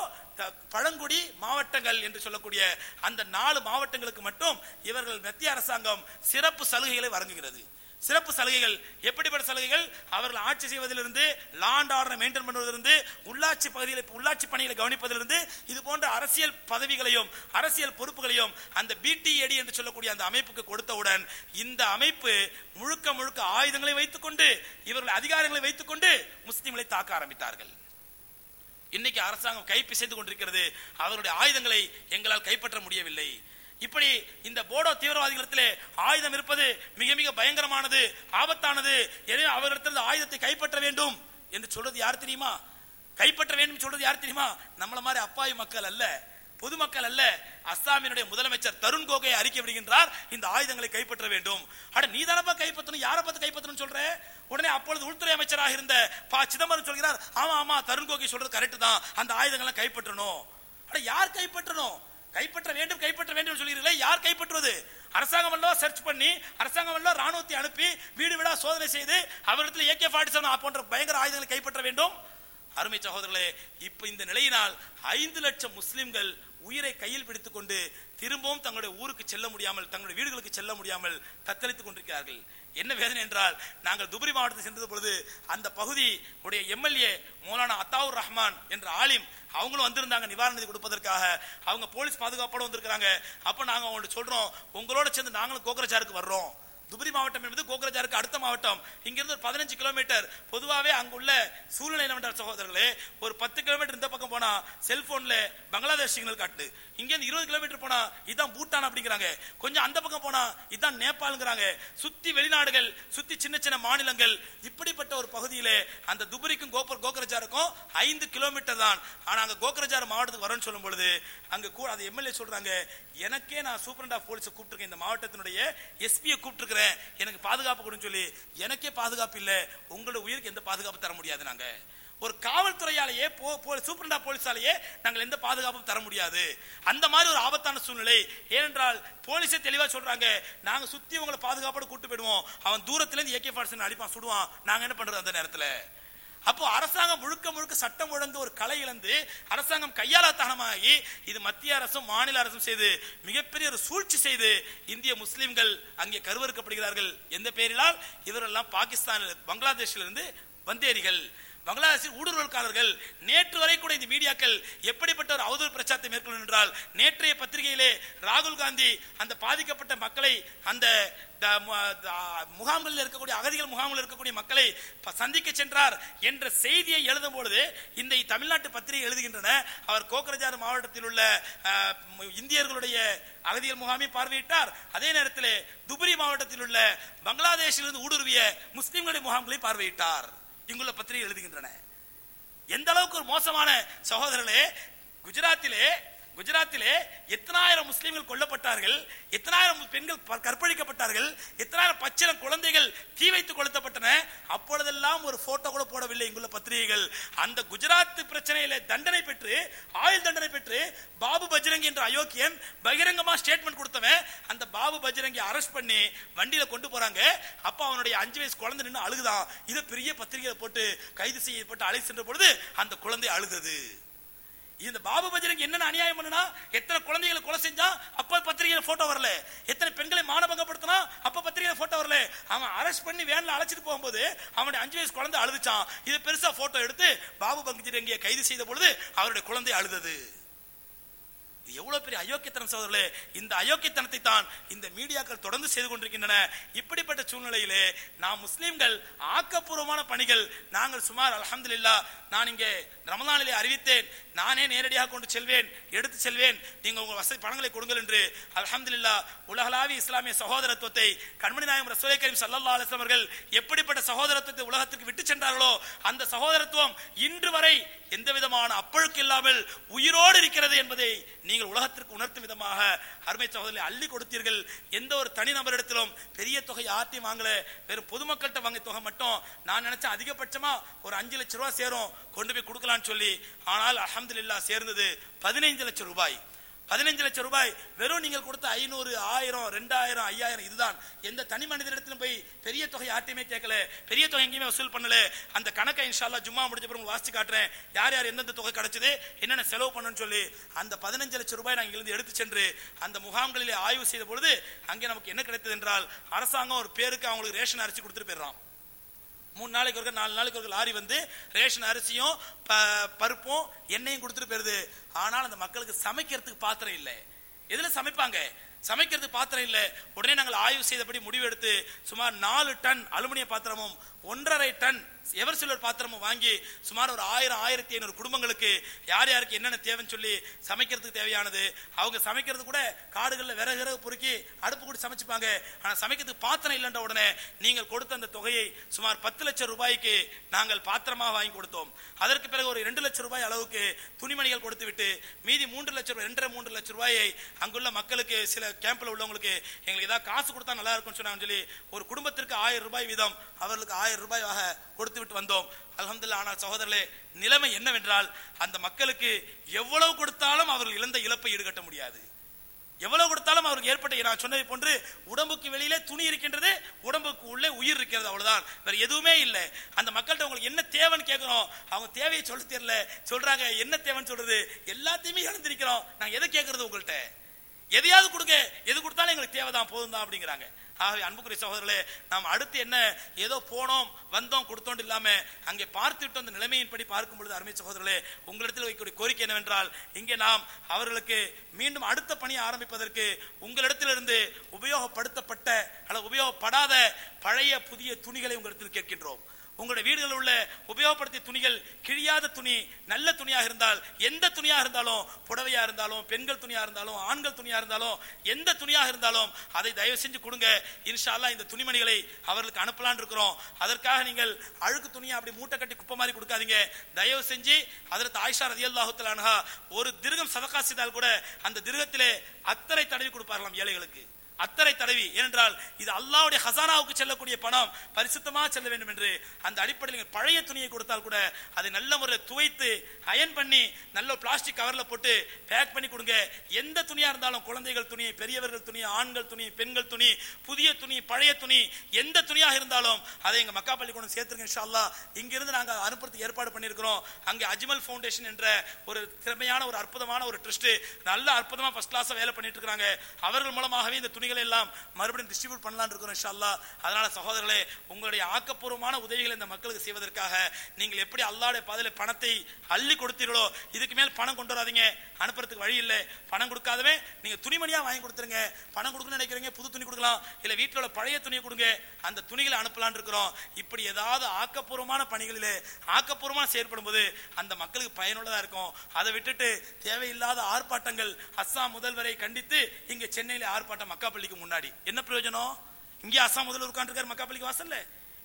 பழங்குடி மாவட்டங்கள் என்று சொல்லக்கூடிய அந்த நாலு மாவட்டங்களுக்கு மட்டும் இவர்கள் மத்திய அரசாங்கம் சிறப்பு சலுகைகளை வழங்குகிறது. சிறப்பு சலுகைகள் எப்படிப்பட்ட சலுகைகள்? அவர்கள் ஆட்சி செய்வதிலிருந்து லாண்ட் ஆர்டரை மெயின்டைன் பண்ணுவதிலிருந்து உள்ளாட்சி பகுதியில் உள்ளாட்சி பணிகளை கவனிப்பதிலிருந்து இது போன்ற அரசியல் பதவிகளையும் அரசியல் பொறுப்புகளையும் அந்த பிடிஎடி என்று சொல்லக்கூடிய அந்த அமைப்புக்கு கொடுத்தவுடன் இந்த அமைப்பு முழுக்க முழுக்க ஆயுதங்களை வைத்துக்கொண்டு இவர்கள் அதிகாரங்களை வைத்துக்கொண்டு முஸ்லிம்களை தாக்க ஆரம்பித்தார்கள். இன்னைக்கு அரசாங்கம் கைப்பிசைந்து கொண்டிருக்கிறது. அவருடைய ஆயுதங்களை எங்களால் கைப்பற்ற முடியவில்லை. இப்படி இந்த போடோ தீவிரவாதிகளிடத்திலே ஆயுதம் இருப்பது மிக மிக பயங்கரமானது ஆபத்தானது. எனவே அவர்களிடத்திலிருந்து ஆயுதத்தை கைப்பற்ற வேண்டும் என்று சொல்றது யார் தெரியுமா? கைப்பற்ற வேண்டும் சொல்றது யார் தெரியுமா? நம்மள மாதிரி அப்பாவி மக்கள் அல்ல. பொதுமக்கள் அல்ல அஸ்ஸாமினுடைய முதலமைச்சர் தருண் கோகை அறிக்கை விடுகின்றார். இந்த ஆயுதங்களை கைப்பற்ற வேண்டும். அட நீ தானப்பா கைப்பற்றணும்? யாரை பார்த்து கைப்பற்றணும் சொல்ற? உடனே அப்பொழுது உள்துறை அமைச்சராக இருந்த பா சிதம்பரம் சொல்கிறார் ஆமா ஆமா தருண் கோகை சொல்றது கரெக்ட் தான். அந்த ஆயுதங்களை கைப்பற்றணும். அட யார் கைப்பற்றணும்? கைப்பற்ற வேண்டும் கைப்பற்ற வேண்டும் சொல்கிறீர்களே யார் கைப்பற்றுவது? அரசாங்கம் எல்லாம் சர்ச் பண்ணி அரசாங்கம் எல்லாம் ராணுவத்தை அனுப்பி வீடு வீடா சோதனை செய்து அவரிடத்தில் ஏகே ஃபார்ட்டி செவன் போன்ற பயங்கர ஆயுதங்களை கைப்பற்ற வேண்டும். அருமை சகோதரர்களே இப்ப இந்த நிலையினால் ஐந்து லட்சம் முஸ்லிம்கள் உயிரை கையில் பிடித்துக் கொண்டு திரும்பவும் தங்களுடைய ஊருக்கு செல்ல முடியாமல் தங்களுடைய வீடுகளுக்கு செல்ல முடியாமல் தத்தளித்துக் கொண்டிருக்கிறார்கள். என்ன வேதனை என்றால் நாங்கள் துபரி மாவட்டத்தில் சென்றது பொழுது அந்த பகுதி உடைய எம்எல்ஏ மௌலானா அத்தாவுர் ரஹ்மான் என்ற ஆலிம் அவங்களும் வந்திருந்தாங்க நிவாரண நிதி கொடுப்பதற்காக. அவங்க போலீஸ் பாதுகாப்போட வந்திருக்கிறாங்க. அப்ப நாங்க அவங்கள்ட்ட சொல்றோம் உங்களோட சேர்ந்து நாங்களும் கோக்கரச்சாருக்கு வர்றோம். துபரி மாவட்டம் என்பது கோக்ரஜாருக்கு அடுத்த மாவட்டம். இங்கிருந்து ஒரு பதினஞ்சு கிலோமீட்டர். பொதுவாகவே அங்குள்ள சூழ்நிலை என்னவென்றால் சகோதரர்களே ஒரு பத்து கிலோமீட்டர் இந்த பக்கம் போனால் செல்போனில் பங்களாதேஷ் சிக்னல் காட்டு இங்கேருந்து இருபது கிலோமீட்டர் போனால் இதுதான் பூட்டான் அப்படிங்கிறாங்க. கொஞ்சம் அந்த பக்கம் போனால் இதுதான் நேபாளுங்கிறாங்க. சுற்றி வெளிநாடுகள் சுற்றி சின்ன சின்ன மாநிலங்கள் இப்படிப்பட்ட ஒரு பகுதியிலே அந்த துபரிக்கும் கோபர் கோக்ரஜாருக்கும் ஐந்து கிலோமீட்டர் தான். ஆனால் அங்கே கோக்ரஜார் மாவட்டத்துக்கு வரேன்னு சொல்லும் பொழுது அங்க கூட அது எம்எல்ஏ சொல்றாங்க எனக்கே நான் சூப்பரண்ட் ஆஃப் போலீஸ் கூப்பிட்டுருக்கேன். இந்த மாவட்டத்தினுடைய எஸ்பியை கூப்பிட்டுருக்கிறேன். எனக்கு பாதுகாப்பு கொடுன்னு சொல்லி எனக்கே பாதுகாப்பு இல்லை. உங்களோட உயிருக்கு எந்த பாதுகாப்பு தர முடியாது நாங்க. ஒரு காவல்துறையாலேயே சூப்பரண்டா போலீஸாலேயே நாங்கள் எந்த பாதுகாப்பும் தர முடியாது. அந்த மாதிரி ஒரு ஆபத்தான சூழ்நிலை. ஏனென்றால் போலீஸே தெளிவாக சொல்றாங்க நாங்கள் சுற்றி உங்களை பாதுகாப்போடு கூட்டு போயிடுவோம். அவன் தூரத்துலேருந்து ஏகே ஃபார்சன் அடிப்பான் சுடுவான். நாங்கள் என்ன பண்ணுறது அந்த நேரத்தில்? அப்போ அரசாங்கம் முழுக்க முழுக்க சட்டம் ஒழுங்கு ஒரு கலை இழந்து அரசாங்கம் கையாளத்தனமாகி இது மத்திய அரசும் மாநில அரசும் செய்து மிகப்பெரிய ஒரு சூழ்ச்சி செய்து இந்திய முஸ்லிம்கள் அங்கே கருவறுக்கப்படுகிறார்கள் எந்த பெயரிலால் இவரெல்லாம் பாகிஸ்தானில் பங்களாதேஷிலிருந்து வந்தேரிகள். பங்களாதேஷில் ஊடுருவல்காரர்கள் நேற்று வரை கூட இந்த மீடியாக்கள் எப்படிப்பட்ட ஒரு அவதூறு பிரச்சாரத்தை மேற்கொள்ளும் என்றால் நேற்றைய பத்திரிகையிலே ராகுல் காந்தி அந்த பாதிக்கப்பட்ட மக்களை அந்த த- முகாம்களில் இருக்கக்கூடிய அகதிகள் முகாம்களில் இருக்கக்கூடிய மக்களை சந்திக்க சென்றார் என்ற செய்தியை எழுதும் பொழுது இந்த தமிழ்நாட்டு பத்திரிகை எழுதுகின்றன. அவர் கோக்கரஜார் மாவட்டத்தில் உள்ள இந்தியர்களுடைய அகதிகள் முகாமை பார்வையிட்டார். அதே நேரத்தில் துபரி மாவட்டத்தில் உள்ள பங்களாதேஷிலிருந்து ஊடுருவிய முஸ்லிம்களுடைய முகாம்களை பார்வையிட்டார். இங்குள்ள பத்திரிகை எழுதுகின்றன. எந்த அளவுக்கு ஒரு மோசமான சகோதரர்களே குஜராத்திலே குஜராத்திலே எத்தனாயிரம் முஸ்லீம்கள் கொல்லப்பட்டார்கள் எத்தனாயிரம் பெண்கள் ப- கற்பழிக்கப்பட்டார்கள் எத்தனாயிரம் பச்சிலம் குழந்தைகள் தீ வைத்து கொளுத்தப்பட்டன அப்பொழுதெல்லாம் ஒரு போட்டோ கூட போடவில்லை இங்குள்ள பத்திரிகைகள். அந்த குஜராத் பிரச்சனையில தண்டனை பெற்று ஆயுள் தண்டனை பெற்று பாபு பஜ்ரங்கி என்ற அயோக்கியன் பகிரங்கமா ஸ்டேட்மெண்ட் கொடுத்தவன் அந்த பாபு பஜ்ரங்கி அரெஸ்ட் பண்ணி வண்டியில கொண்டு போறாங்க. அப்ப அவனுடைய அஞ்சு வயசு குழந்தை நின்று அழுகுதான். இதை பெரிய பத்திரிகையில போட்டு கைது செய்யப்பட்டு அழைத்து சென்ற பொழுது அந்த குழந்தை அழுதது. இந்த பாபு பஜரங்க என்னென்ன அநியாயம் பண்ணுனா எத்தனை குழந்தைகளை கொலை செஞ்சா அப்ப பத்திரிகையில போட்டோ வரல. எத்தனை பெண்களை மானபங்கப்படுத்தினா அப்ப பத்திரிகையில போட்டோ வரல. அவன் அரெஸ்ட் பண்ணி வேன்ல அழைச்சிட்டு போகும்போது அவனுடைய அஞ்சு வயசு குழந்தை அழுதுச்சான் இது பெருசா போட்டோ எடுத்து பாபு பங்கஜரங்கிய கைது செய்த பொழுது அவருடைய குழந்தை அழுதது. இது எவ்வளவு பெரிய அயோக்கியத்தனம் சகோதரர்களே இந்த அயோக்கியத்தனத்தை தான் இந்த மீடியாக்கள் தொடர்ந்து செய்து கொண்டிருக்கின்றன. இப்படிப்பட்ட சூழ்நிலையிலே நாம் முஸ்லீம்கள் ஆக்கப்பூர்வமான பணிகள் நாங்கள் சுமார் அல்ஹம்துலில்லாஹ் நான் இங்கே ரமலானிலே அறிவித்தேன். நானே நேரடியாக கொண்டு செல்வேன் எடுத்து செல்வேன். நீங்க உங்கள் வசதி பணங்களை கொடுங்கள் என்று அல்ஹம்துலில்லாஹ் உலகளாவிய இஸ்லாமிய சகோதரத்துவத்தை கண்மணி நாயகம் ரசோலை கரீம் சல்லா அலைஹி அவர்கள் எப்படிப்பட்ட சகோதரத்துவத்தை உலகத்துக்கு விட்டு சென்றார்களோ அந்த சகோதரத்துவம் இன்று வரை எந்த விதமான அப்பழுக்கு இல்லாமல் உயிரோடு இருக்கிறது என்பதை நீங்கள் உலகத்திற்கு உணர்த்தும் விதமாக அருமை சகோதரி அள்ளி கொடுத்தீர்கள். எந்த ஒரு தனிநபரிடத்திலும் பெரிய தொகை ஆட்டி வாங்கல வெறும் பொதுமக்கள்கிட்ட வாங்க தொகை மட்டும் நான் நினைச்சேன் அதிகபட்சமா ஒரு அஞ்சு லட்சம் ரூபாய் சேரும் கொண்டு போய் கொடுக்கலான்னு சொல்லி ஆனால் அல்ஹம்துலில்லாஹ் சேர்ந்தது பதினைந்து லட்சம் ரூபாய். பதினஞ்சு லட்சம் ரூபாய் வெறும் நீங்கள் கொடுத்த ஐநூறு ஆயிரம் ரெண்டாயிரம் ஐயாயிரம் இதுதான். எந்த தனி மனிதனிடத்திலும் போய் பெரிய தொகை யார்ட்டையுமே கேட்கல. பெரிய தொகை எங்கேயுமே வசூல் பண்ணல. அந்த கணக்கை இன்ஷால்லா ஜும்மா முடிஞ்ச பிறகு வாசிச்சு காட்டுறேன். யார் யார் எந்தெந்த தொகை கிடைச்சது என்னென்ன செலவு பண்ணணும்னு சொல்லி. அந்த பதினஞ்சு லட்சம் ரூபாய் நாங்கள் இருந்து எடுத்து சென்று அந்த முகாம்களிலே ஆய்வு செய்த பொழுது அங்கே நமக்கு என்ன கிடைத்தது என்றால் அரசாங்கம் ஒரு பேருக்கு அவங்களுக்கு ரேஷன் அரிசி கொடுத்துட்டு போயிடுறான். மூணு நாளைக்கு ஒரு நாலு நாளைக்கு ஒரு லாரி வந்து ரேஷன் அரிசியும் ப- பருப்பும் எண்ணெயும் கொடுத்துட்டு போயிருது. ஆனால் அந்த மக்களுக்கு சமைக்கிறதுக்கு பாத்திரம் இல்லை. எதுல சமைப்பாங்க? சமைக்கிறதுக்கு பாத்திரம் இல்லை. உடனே நாங்கள் ஆய்வு செய்தபடி முடிவெடுத்து சுமார் நாலு டன் அலுமினிய பாத்திரமும் ஒன்றரை டன் எவர் சிலர் பாத்திரமும் வாங்கி சுமார் ஒரு ஆயிரம் ஆயிரத்தி ஐநூறு குடும்பங்களுக்கு யார் யாருக்கு என்னென்ன தேவைன்னு சொல்லி சமைக்கிறதுக்கு தேவையானது. அவங்க சமைக்கிறது கூட காடுகளில் விறகு விறகு பொறுக்கி அடுப்பு கூட சமைச்சுப்பாங்க. ஆனால் சமைக்கிறதுக்கு பாத்திரம் இல்லைன்ற உடனே நீங்கள் கொடுத்த அந்த தொகையை சுமார் பத்து லட்சம் ரூபாய்க்கு நாங்கள் பாத்திரமாக வாங்கி கொடுத்தோம். அதற்கு பிறகு ஒரு ரெண்டு லட்சம் ரூபாய் அளவுக்கு துணிமணிகள் கொடுத்து விட்டு மீதி மூன்று லட்சம் ரூபாய், ரெண்டரை மூன்று லட்சம் ரூபாயை அங்குள்ள மக்களுக்கு சில கேம்பில் உள்ளவங்களுக்கு எங்களுக்கு ஏதாவது காசு கொடுத்தா நல்லா இருக்கும்னு சொன்னாங்க சொல்லி ஒரு குடும்பத்திற்கு ஆயிரம் ரூபாய் வீதம் அவர்களுக்கு ஆயிரம் ரூபாயாக கொடுத்து விட்டு வந்தோம். அல்ஹம்துலில்லாஹ் ஆனால் சகோதரர்களே நிலைமை என்னவென்றால் அந்த மக்களுக்கு எவ்வளவு கொடுத்தாலும் அவர்கள் இழந்த இழப்பை ஈடுகட்ட முடியாது. எவ்வளவு கொடுத்தாலும் அவருக்கு ஏற்பட்ட நான் சொன்னதை போன்று உடம்புக்கு வெளியிலே துணி இருக்கின்றது உடம்புக்கு உள்ளே உயிர் இருக்கிறது அவ்வளவுதான். வேற எதுவுமே இல்லை. அந்த மக்கள்கிட்ட உங்களுக்கு என்ன தேவைன்னு கேட்கிறோம்? அவங்க தேவையை சொல்ல தெரியல. சொல்றாங்க என்ன தேவைன்னு சொல்றது? எல்லாத்தையுமே இழந்திருக்கிறோம். நாங்க எதை கேட்கறது உங்கள்கிட்ட? எதையாவது கொடுங்க. எது கொடுத்தாலும் எங்களுக்கு தேவைதான் போதும் தான் அப்படிங்கிறாங்க. ஆகவே அன்புக்குரிய சகோதரர்களே நாம் அடுத்து என்ன ஏதோ போனோம் வந்தோம் கொடுத்தோம் இல்லாம அங்கே பார்த்துட்டு அந்த நிலைமையின்படி பார்க்கும் பொழுது அருமை சகோதரர்களே உங்களிடத்தில் வைக்கக்கூடிய கோரிக்கை என்னவென்றால் இங்கே நாம் அவர்களுக்கு மீண்டும் அடுத்த பணியை ஆரம்பிப்பதற்கு உங்களிடத்திலிருந்து உபயோகப்படுத்தப்பட்ட அல்லது உபயோகப்படாத பழைய புதிய துணிகளை உங்களிடத்தில் கேட்கின்றோம். உங்களுடைய வீடுகளில் உள்ள உபயோகப்படுத்திய துணிகள் கிழியாத துணி நல்ல துணியாக இருந்தால் எந்த துணியாக இருந்தாலும் புடவையா இருந்தாலும் பெண்கள் துணியாக இருந்தாலும் ஆண்கள் துணியாக இருந்தாலும் எந்த துணியாக இருந்தாலும் அதை தயவு செஞ்சு கொடுங்க. இன்ஷால்லா இந்த துணிமணிகளை அவர்களுக்கு அனுப்பலான் இருக்கிறோம். அதற்காக நீங்கள் அழுக்கு துணியை அப்படி மூட்டை கட்டி குப்பை மாதிரி கொடுக்காதீங்க. தயவு செஞ்சு அதில் தாய்ஷா ரதியல்லாஹுத்தலானஹா ஒரு திருகம் சதகா கூட அந்த திருகத்திலே அத்தனை தடவி கொடுப்பார்களாம் ஏழைகளுக்கு. அத்தரை தடவி. ஏனென்றால் இது அல்லாவுடைய ஹசானாவுக்கு செல்லக்கூடிய பணம். பரிசுத்தமாக செல்ல வேண்டும் என்று அந்த அடிப்படையில் நீங்கள் பழைய துணியை கொடுத்தால் கூட அதை நல்ல முறையில் துவைத்து அயன் பண்ணி நல்ல பிளாஸ்டிக் கவர்ல போட்டு பேக் பண்ணி கொடுங்க. எந்த துணியா இருந்தாலும் குழந்தைகள் துணி பெரியவர்கள் துணி ஆண்கள் துணி பெண்கள் துணி புதிய துணி பழைய துணி எந்த துணியாக இருந்தாலும் அதை எங்க மக்கா பள்ளிக்கூடம் சேர்த்துருங்க இன்ஷா அல்லாஹ் இங்கிருந்து நாங்கள் அனுப்புறதுக்கு ஏற்பாடு பண்ணியிருக்கிறோம். அங்கே அஜ்மல் ஃபவுண்டேஷன் என்ற ஒரு திறமையான ஒரு அற்புதமான ஒரு ட்ரஸ்ட் நல்ல அற்புதமா ஃபஸ்ட் கிளாஸாக வேலை பண்ணிட்டு இருக்காங்க. அவர்கள் மூலமாகவே இந்த துணி துணிகளை எல்லாம் மறுபடியும் டிஸ்ட்ரிபியூட் பண்ணலாம்னு இருக்கிறோம் இன்ஷா அதனால சகோதரர்களே உங்களுடைய ஆக்கப்பூர்வமான உதவிகளை இந்த மக்களுக்கு செய்வதற்காக நீங்கள் எப்படி அல்லாஹ்வுடைய பாதையில் பணத்தை அள்ளி கொடுத்தீர்களோ இதுக்கு மேல் பணம் கொண்டு வராதீங்க. அனுப்புறதுக்கு வழி இல்லை. பணம் கொடுக்காதவே நீங்க துணிமணியா வாங்கி கொடுத்துருங்க. பணம் கொடுக்கணும்னு நினைக்கிறீங்க புது துணி கொடுக்கலாம். இல்ல வீட்டில் உள்ள பழைய துணியை கொடுங்க. அந்த துணிகளை அனுப்பலாம்னு இருக்கிறோம். இப்படி ஏதாவது ஆக்கப்பூர்வமான பணிகளிலே ஆக்கப்பூர்வமா செயற்படும் போது அந்த மக்களுக்கு பயனுள்ளதா இருக்கும். அதை விட்டுட்டு தேவையில்லாத ஆர்ப்பாட்டங்கள் அஸ்ஸாம் முதல்வரை கண்டித்து இங்க சென்னையில் ஆர்ப்பாட்டம் மக்காப்பள்ளிக்கு முன்னாடி. என்ன பிரயோஜனம்? இங்கே அசாம் முதல்வர் உட்காந்துருக்காரு மக்காப்பள்ளிக்கு வாசல்ல.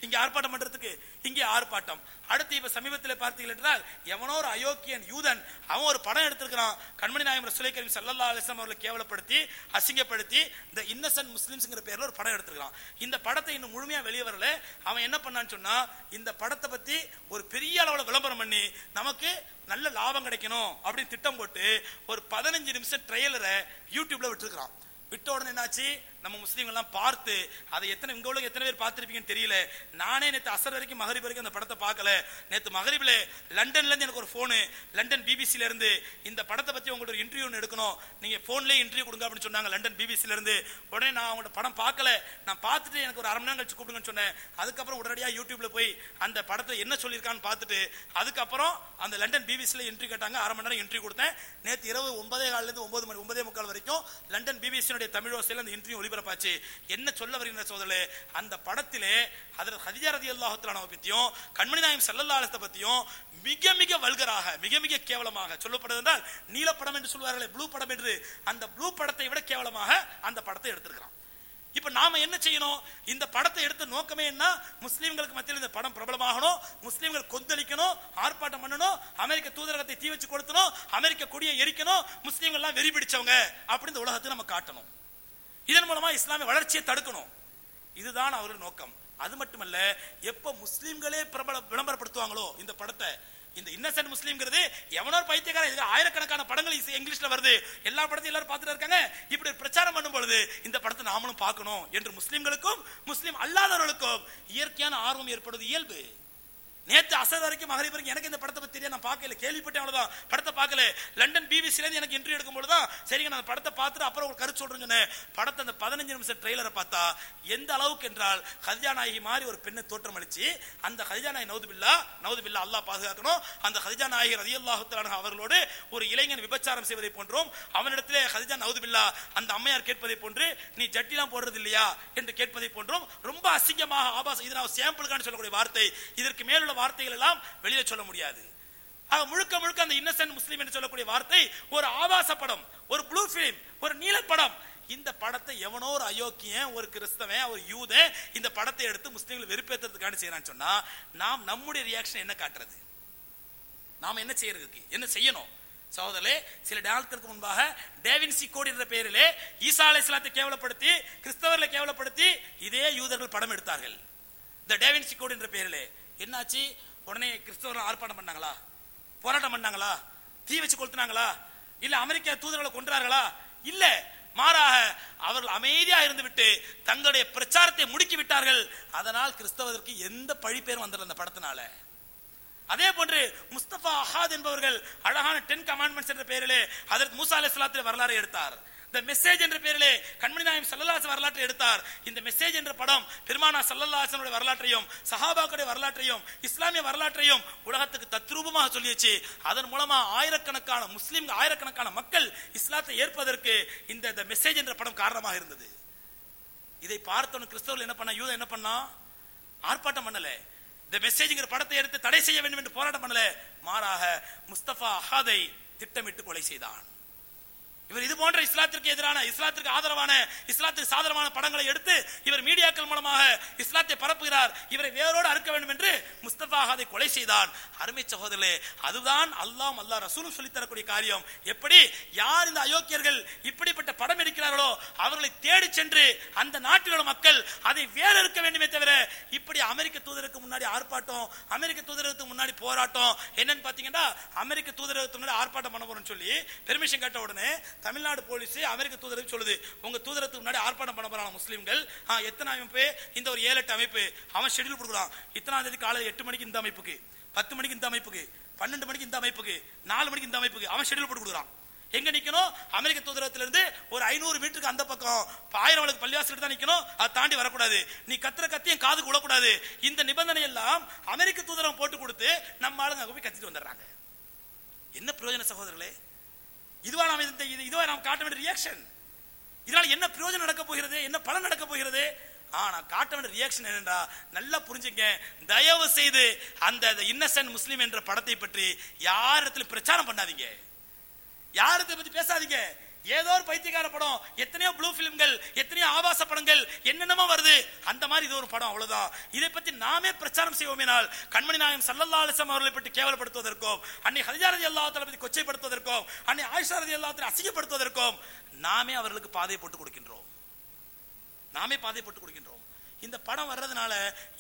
இங்க ஆர்ப்பாட்டம் பண்றதுக்கு. இங்கே ஆர்ப்பாட்டம். அடுத்து இப்ப சமீபத்தில் பார்த்தீர்கள் என்றால் எவனோ ஒரு அயோக்கியன் யூதன் அவன் ஒரு படம் எடுத்திருக்கிறான். கண்மணி நாயகம் ரசூலை கரீம் சல்லா அலிஸ்லாம் அவர்களை கேவலப்படுத்தி அசிங்கப்படுத்தி இந்த இன்னசென்ட் முஸ்லிம்ஸ்ங்கிற பேர்ல ஒரு படம் எடுத்திருக்கான் இந்த படத்தை இன்னும் முழுமையா வெளியே வரல. அவன் என்ன பண்ணான்னு சொன்னா இந்த படத்தை பத்தி ஒரு பெரிய அளவுல விளம்பரம் பண்ணி நமக்கு நல்ல லாபம் கிடைக்கணும் அப்படின்னு திட்டம் போட்டு ஒரு பதினஞ்சு நிமிஷம் ட்ரெய்லரை யூடியூப்ல விட்டுருக்கான் விட்ட உடனே என்னாச்சு? நம்ம முஸ்லீம்கள்லாம் பார்த்து அதை எத்தனை இங்கே உள்ள எத்தனை பேர் பார்த்துருப்பீங்கன்னு தெரியல. நானே நேற்று அசர் வரைக்கும் மகரிப் வரைக்கும் அந்த படத்தை பார்க்கல. நேற்று மகரிப்ல லண்டன்லேருந்து எனக்கு ஒரு ஃபோனு லண்டன் பிபிசிலேருந்து இந்த படத்தை பற்றி உங்களோட ஒரு இன்டர்வியூ எடுக்கணும். நீங்கள் ஃபோன்லேயே இன்டர்வியூ கொடுங்க அப்படின்னு சொன்னாங்க லண்டன் பிபிசிலேருந்து உடனே நான் அவங்களோட படம் பார்க்கல. நான் பார்த்துட்டு எனக்கு ஒரு அரை மணி நேரம் கழிச்சு கூப்பிடுங்கன்னு சொன்னேன். அதுக்கப்புறம் உடனடியாக யூடியூப்பில் போய் அந்த படத்தை என்ன சொல்லியிருக்கான்னு பார்த்துட்டு அதுக்கப்புறம் அந்த லண்டன் பிபிசியில் இன்ட்ரி கேட்டாங்க. அரை மணி நேரம் இன்ட்ரி கொடுத்தேன். நேற்று இரவு ஒன்பதே காலிலேருந்து ஒன்பது மணி ஒன்பதே முக்கால் வரைக்கும் லண்டன் பிபிசியினுடைய தமிழ் ஓசையில் அந்த இன்டர்வியூ ஒளிபரப்பாச்சு. என்ன சொல்ல வருகின்ற சோதரே அந்த படத்திலே அதில் ஹதிஜா ரதி அல்லாஹுத்தலான பத்தியும் கண்மணி நாயம் செல்லல்லாலத்தை பத்தியும் மிக மிக வல்கராக மிக மிக கேவலமாக சொல்லப்படுது என்றால் நீலப்படம் என்று சொல்வார்களே ப்ளூ படம் என்று அந்த ப்ளூ படத்தை விட கேவலமாக அந்த படத்தை எடுத்திருக்கிறான். இப்ப நாம என்ன செய்யணும்? இந்த படத்தை எடுத்த நோக்கமே என்ன? முஸ்லீம்களுக்கு மத்தியில் இந்த படம் பிரபலமாகணும் முஸ்லீம்கள் கொந்தளிக்கணும் ஆர்ப்பாட்டம் பண்ணணும் அமெரிக்க தூதரகத்தை தீ வச்சு கொடுத்தணும் அமெரிக்க கொடியை எரிக்கணும் முஸ்லீம்கள்லாம் வெறி பிடிச்சவங்க அப்படி இந்த உலகத்தை நம்ம காட்டணும். இதன் மூலமா இஸ்லாமிய வளர்ச்சியை தடுக்கணும். இதுதான் அவர்கள் நோக்கம். அது மட்டுமல்ல எப்ப முஸ்லீம்களே பிரபல விளம்பரப்படுத்துவாங்களோ இந்த படத்தை இந்த இன்னசென்ட் முஸ்லீம்ங்கிறது எவனோ ஒரு பைத்தியக்காரன் ஆயிரக்கணக்கான படங்கள் இங்கிலீஷ்ல வருது. எல்லா படத்தையும் எல்லாரும் பார்த்துட்டு இருக்காங்க. இப்படி பிரச்சாரம் பண்ணும் பொழுது இந்த படத்தை நாமளும் பார்க்கணும் என்று முஸ்லீம்களுக்கும் முஸ்லீம் அல்லாதவர்களுக்கும் இயற்கையான ஆர்வம் ஏற்படுவது இயல்பு. நேத்து அசர் வரைக்கும் மகரிப் வரைக்கும் எனக்கு இந்த படத்தை பத்தி தெரியாது நான் பார்க்கல கேள்விப்பட்டேன் அவ்வளவுதான். படத்தை பார்க்கல. லண்டன் பிபிசில இருந்து எனக்கு இன்டர்வியூ எடுக்கும் பொழுது தான் சரிங்க நான் படத்தை பார்த்துட்டு அப்புறம் ஒரு கருத்து சொல்றேன் சொன்னேன். படத்தை அந்த பதினஞ்சு நிமிஷம் ட்ரெய்லரை பார்த்தா எந்த அளவுக்கு என்றால் ஹதிஜாநாயகி மாதிரி ஒரு பெண்ணை தோற்றம் அளிச்சு அந்த ஹதிஜா நாயகி நவுதுபில்லா நவுதுபில்லா அல்லாஹ் பாதுகாக்கணும். அந்த ஹதிஜாநாயகி ரதி ரதியல்லாஹு அவர்களோடு ஒரு இளைஞன் விபச்சாரம் செய்வதை போன்றும். அவனிடத்திலே ஹதிஜா நவுதுபில்லா அந்த அம்மையார் கேட்பதை போன்று நீ ஜட்டிலாம் போடுறது இல்லையா? என்று கேட்பதை போன்றும். ரொம்ப அசிங்கமாக ஆபாசம் இது நான் சாம்பிளுக்கான சொல்லக்கூடிய வார்த்தை. இதற்கு மேலுள்ள வார்த்தைகள் எல்லாம் வெளியில சொல்ல முடியாது. ஆக முழுக்க முழுக்க அந்த இன்னசென்ட் முஸ்லீம் என்று சொல்லக்கூடிய வார்த்தை ஒரு ஆபாச படம் ஒரு ப்ளூ பிலிம் ஒரு நீல படம். இந்த படத்தை எவனோ ஒரு அயோக்கியன் ஒரு கிறிஸ்தவன் ஒரு யூதன் இந்த படத்தை எடுத்து முஸ்லீம்களை வெறுப்பேற்றுறதுக்கான செய்யறான்னு சொன்னா நாம் நம்முடைய ரியாக்ஷன் என்ன காட்டுறது? நாம் என்ன செய்யறதுக்கு? என்ன செய்யணும்? சகோதரே சில நாட்களுக்கு முன்பாக டேவின்சி கோடி என்ற பெயரிலே ஈசா அலை இஸ்லாத்தை கேவலப்படுத்தி கிறிஸ்தவர்களை கேவலப்படுத்தி இதே யூதர்கள் படம் எடுத்தார்கள். இந்த டேவின்சி கோடி என்ற பெயரிலே என்னாச்சு? உடனே கிறிஸ்தவர்கள் ஆர்ப்பாட்டம் பண்ணாங்களா? போராட்டம் பண்ணாங்களா? தீ வச்சு கொளுத்துனாங்களா? இல்ல அமெரிக்க தூதர்களை கொன்றார்களா? இல்ல மாறாக அவர்கள் அமைதியாக இருந்து விட்டு தங்களுடைய பிரச்சாரத்தை முடுக்கி விட்டார்கள். அதனால் கிறிஸ்தவருக்கு எந்த பழிப்பேரும் வந்துடல அந்த படத்தினால. அதே போன்று முஸ்தபா அஹாத் என்பவர்கள் அழகான டென் கமாண்ட்மெண்ட்ஸ் என்ற பெயரிலே அதற்கு மூசா அலைஹிஸ்ஸலாத்திலே வரலாறு எடுத்தார். இந்த மெசேஜ் என்ற பெயரிலே கண்மணி நாயம் சல்லல்லாஹு வரலாற்றை எடுத்தார். இந்த மெசேஜ் என்ற படம் பெருமானா சல்லல்லாசனுடைய வரலாற்றையும் சஹாபாக்களுடைய வரலாற்றையும் இஸ்லாமிய வரலாற்றையும் உலகத்துக்கு தத்ரூபமாக சொல்லியச்சு. அதன் மூலமா ஆயிரக்கணக்கான முஸ்லீம் ஆயிரக்கணக்கான மக்கள் இஸ்லாத்தை ஏற்பதற்கு இந்த இந்த மெசேஜ் என்ற படம் காரணமாக இருந்தது. இதை பார்த்தவன் கிறிஸ்தவர்கள் என்ன பண்ணா யூதன் என்ன பண்ணா? ஆர்ப்பாட்டம் பண்ணல. இந்த மெசேஜ்ங்கிற படத்தை எடுத்து தடை செய்ய வேண்டும் என்று போராட்டம் பண்ணல. மாறாக முஸ்தபா அஹாதை திட்டமிட்டு கொலை செய்தான். இவர் இது போன்ற இஸ்லாத்திற்கு எதிரான இஸ்லாத்திற்கு ஆதரவான இஸ்லாத்திற்கு சாதகமான படங்களை எடுத்து இவர் மீடியாக்கள் மூலமாக இஸ்லாத்தை பரப்புகிறார். இவரை வேரோடு அறுக்க வேண்டும் என்று முஸ்தபா அதை கொலை செய்தான். அருமை சகோதரே அதுதான் அல்லாம் அல்லாஹ் ரசூலும் சொல்லித் தரக்கூடிய காரியம். எப்படி? யார் இந்த அயோக்கியர்கள் இப்படிப்பட்ட படம் எடுக்கிறார்களோ அவர்களை தேடி சென்று அந்த நாட்டில் உள்ள மக்கள் அதை வேற இருக்க வேண்டுமே தவிர இப்படி அமெரிக்க தூதருக்கு முன்னாடி ஆர்ப்பாட்டம் அமெரிக்க தூதரகத்துக்கு முன்னாடி போராட்டம் என்னன்னு பாத்தீங்கன்னா அமெரிக்க தூதரகத்துக்கு முன்னாடி ஆர்ப்பாட்டம் பண்ண போறோம்னு சொல்லி பெர்மிஷன் கேட்ட உடனே தமிழ்நாடு போலீஸ் அமெரிக்க தூதரகம் சொல்லுது. உங்க தூதரத்துக்கு முன்னாடி ஆர்ப்பாட்டம் பண்ண போறாங்க முஸ்லீம்கள்? எத்தனை அமைப்பு? இந்த ஒரு ஏழு எட்டு அமைப்பு. அவன் ஷெட்யூல் கொடுக்குறான். இத்தனாம் தேதி காலையில் எட்டு மணிக்கு இந்த அமைப்புக்கு பத்து மணிக்கு இந்த அமைப்புக்கு பன்னெண்டு மணிக்கு இந்த அமைப்புக்கு நாலு மணிக்கு இந்த அமைப்புக்கு அவன் ஷெட்யூல் போட்டு கொடுக்குறான். எங்க நிக்கணும்? அமெரிக்க தூதரத்திலிருந்து ஒரு ஐநூறு மீட்டருக்கு அந்த பக்கம். ஆயிரம் வழக்கு பள்ளிவாசல் தான் நிக்கணும். அதை தாண்டி வரக்கூடாது. நீ கத்துற கத்தியும் காதுக்கு விடக்கூடாது இந்த நிபந்தனை எல்லாம் அமெரிக்க தூதரம் போட்டு கொடுத்து நம்ம ஆளுங்க போய் கத்திட்டு வந்துடுறாங்க. என்ன பிரயோஜன சகோதரர்களே? இதுவா நாம் இந்த இது- இதுவா நாம் காட்ட வேண்டிய ரியாக்ஷன் இதனால் என்ன பிரயோஜனம் நடக்க போகிறது? என்ன பலன் நடக்க போகிறது? ஆனா காட்ட வேண்டிய ரியாக்ஷன் என்னென்றா நல்லா புரிஞ்சுங்க. தயவு செய்து அந்த இன்னசென்ட் முஸ்லீம் என்ற படத்தை பற்றி யார் இடத்துல பிரச்சாரம் பண்ணாதீங்க. யார் இடத்தை பத்தி பேசாதீங்க. ஏதோ ஒரு பைத்தியக்கார படம் எத்தனையோ ப்ளூ பிலிம்கள் எத்தனையோ ஆபாச படங்கள் என்னென்னமோ வருது. அந்த மாதிரி இது ஒரு படம் அவ்வளவுதான். இதை பத்தி நாமே பிரச்சாரம் செய்வோமேனால் கண்மணி நாயம் சல்லல்லா அலிசம் அவர்களை பற்றி கேவலப்படுத்துவதற்கும் அன்னை ஹரிஜாரதி ரதி பற்றி கொச்சைப்படுத்துவதற்கும் அன்னை ஆயுஷாரதி ரதி அசிங்கப்படுத்துவதற்கும் நாமே அவர்களுக்கு பாதை போட்டு கொடுக்கின்றோம். நாமே பாதை போட்டு கொடுக்கின்றோம். இந்த படம் வர்றதுனால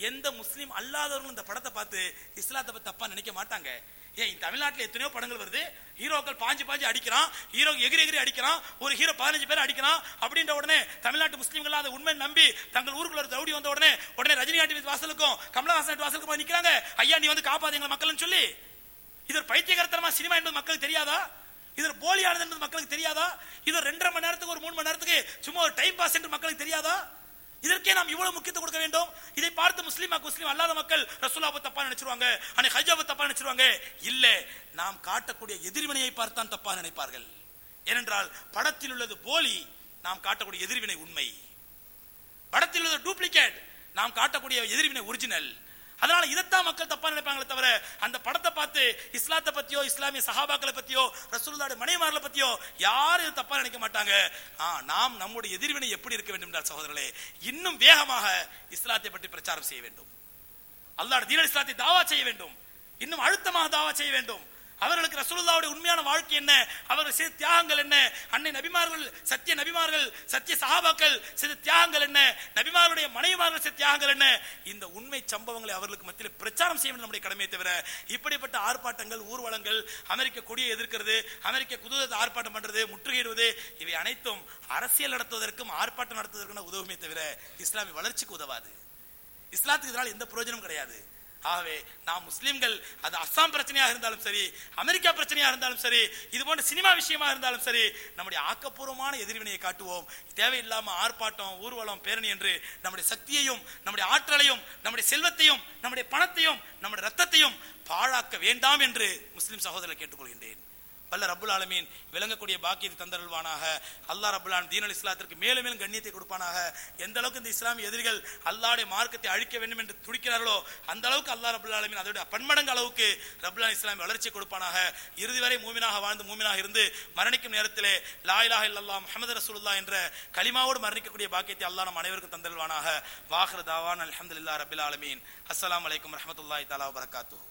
எந்த முஸ்லீம் அல்லாதவர்களும் இந்த படத்தை பார்த்து இஸ்லாத்தை பத்தி தப்பா நினைக்க மாட்டாங்க. ஏன் தமிழ்நாட்டில் தமிழ்நாட்டுல எத்தனையோ படங்கள் வருது. ஹீரோக்கள் பாஞ்சு பாஞ்சு அடிக்கிறான். ஹீரோ எகிரி எகிரி அடிக்கிறான். ஒரு ஹீரோ பதினஞ்சு பேர் அடிக்கிறான். அப்படின்ற உடனே தமிழ்நாட்டு முஸ்லீம்கள் அதை உண்மை நம்பி தங்கள் ஊருக்குள்ள ஒரு தௌடி வந்த உடனே உடனே ரஜினிகாந்த் வாசலுக்கும் கமலஹாசன் வாசலுக்கும் போய் நிக்கிறாங்க. ஐயா நீ வந்து காப்பாதீங்க மக்கள்னு சொல்லி. இது ஒரு பைத்தியகரத்தனமா சினிமா என்பது மக்களுக்கு தெரியாதா? இது ஒரு போலியானது என்பது மக்களுக்கு தெரியாதா? இது ஒரு ரெண்டரை மணி நேரத்துக்கு ஒரு மூணு மணி நேரத்துக்கு சும்மா ஒரு டைம் பாஸ் என்று மக்களுக்கு தெரியாதா? இதற்கே நாம் இவ்வளவு முக்கியத்துவம் கொடுக்க வேண்டும். இதை பார்த்து முஸ்லீம் முஸ்லீம் அல்லாத மக்கள் ரசூலாவை தப்பா நினைச்சிருவாங்க. அன்னை ஹஜாவை தப்பா நினைச்சிருவாங்க. இல்ல நாம் காட்டக்கூடிய எதிர்வினையை பார்த்தான் தப்பா நினைப்பார்கள். ஏனென்றால் படத்தில் உள்ளது போலி நாம் காட்டக்கூடிய எதிர்வினை உண்மை. படத்தில் உள்ளது டூப்ளிகேட் நாம் காட்டக்கூடிய எதிர்வினை ஒரிஜினல் அதனால இதைத்தான் மக்கள் தப்பா நினைப்பாங்களே தவிர அந்த படத்தை பார்த்து இஸ்லாத்தை பத்தியோ இஸ்லாமிய சஹாபாக்களை பத்தியோ ரசூலுல்லாஹி மனைமார்களை பத்தியோ யாரும் இது தப்பா நினைக்க மாட்டாங்க. ஆ, நாம் நம்முடைய எதிர்வினை எப்படி இருக்க வேண்டும் என்றார் சகோதரர்களே இன்னும் வேகமாக இஸ்லாத்தை பற்றி பிரச்சாரம் செய்ய வேண்டும். அல்லாட தீன இஸ்லாத்தை தாவா செய்ய வேண்டும். இன்னும் அழுத்தமாக தாவா செய்ய வேண்டும். அவர்களுக்கு ரசூலுல்லாவுடைய உண்மையான வாழ்க்கை என்ன? அவர்கள் செய்த தியாகங்கள் என்ன? அன்னை நபிமார்கள் சத்திய நபிமார்கள் சத்திய சகாபாக்கள் செய்த தியாகங்கள் என்ன? நபிமார்களுடைய மனைவிமார்கள் செய்த தியாகங்கள் என்ன? இந்த உண்மை சம்பவங்களை அவர்களுக்கு மத்தியில் பிரச்சாரம் செய்ய நம்முடைய கடமையை தவிர இப்படிப்பட்ட ஆர்ப்பாட்டங்கள் ஊர்வலங்கள் அமெரிக்க கொடியை எதிர்க்கிறது அமெரிக்க குதூகத்தை ஆர்ப்பாட்டம் பண்றது முற்றுகையிடுவது இவை அனைத்தும் அரசியல் நடத்துவதற்கும் ஆர்ப்பாட்டம் நடத்துவதற்கும் உதவுமே தவிர இஸ்லாமிய வளர்ச்சிக்கு உதவாது. இஸ்லாத்துக்கு இதனால் எந்த பிரயோஜனமும் கிடையாது. ஆகவே நாம் முஸ்லீம்கள் அது அஸ்ஸாம் பிரச்சனையாக இருந்தாலும் சரி அமெரிக்கா பிரச்சனையாக இருந்தாலும் சரி இது போன்ற சினிமா விஷயமா இருந்தாலும் சரி நம்முடைய ஆக்கப்பூர்வமான எதிர்வினையை காட்டுவோம். தேவையில்லாம ஆர்ப்பாட்டம் ஊர்வலம் பேரணி என்று நம்முடைய சக்தியையும் நம்முடைய ஆற்றலையும் நம்முடைய செல்வத்தையும் நம்முடைய பணத்தையும் நம்முடைய ரத்தத்தையும் பாழாக்க வேண்டாம் என்று முஸ்லிம் சகோதரர் கேட்டுக்கொள்கின்றேன். வல்ல ரபுல் ஆலமீன் விளங்கக்கூடிய பாக்கியத்தை தந்தருள்வானாக. அல்லாஹ் ரப்புல் தீன் தீனல் இஸ்லாத்திற்கு மேலும் மேலும் கண்ணியத்தை கொடுப்பானாக. எந்த அளவுக்கு இந்த இஸ்லாமிய எதிரிகள் அல்லாஹ்வுடைய மார்க்கத்தை அழிக்க வேண்டும் என்று துடிக்கிறார்களோ அந்த அளவுக்கு அல்லாஹ் ரபுல் ஆலமீன் அதோட பன்மடங்கு அளவுக்கு ரப்புல் இஸ்லாமிய வளர்ச்சி கொடுப்பானாக. இறுதி வரை மூமினாக வாழ்ந்து மூமினாக இருந்து மரணிக்கும் நேரத்திலே லாயிலாக இல்லல்லா முகமது ரசூல்லா என்ற கலிமாவோடு மரணிக்கக்கூடிய பாக்கியத்தை அல்லாஹ் நம் அனைவருக்கும் தந்தருள்வானாக. வாஹர் தாவான் அலமதுல்லா ரப்பில் ஆலமீன். அஸ்லாம் வலைக்கம் ரஹமத்துல்லாய் தாலா வபரகாத்துஹு.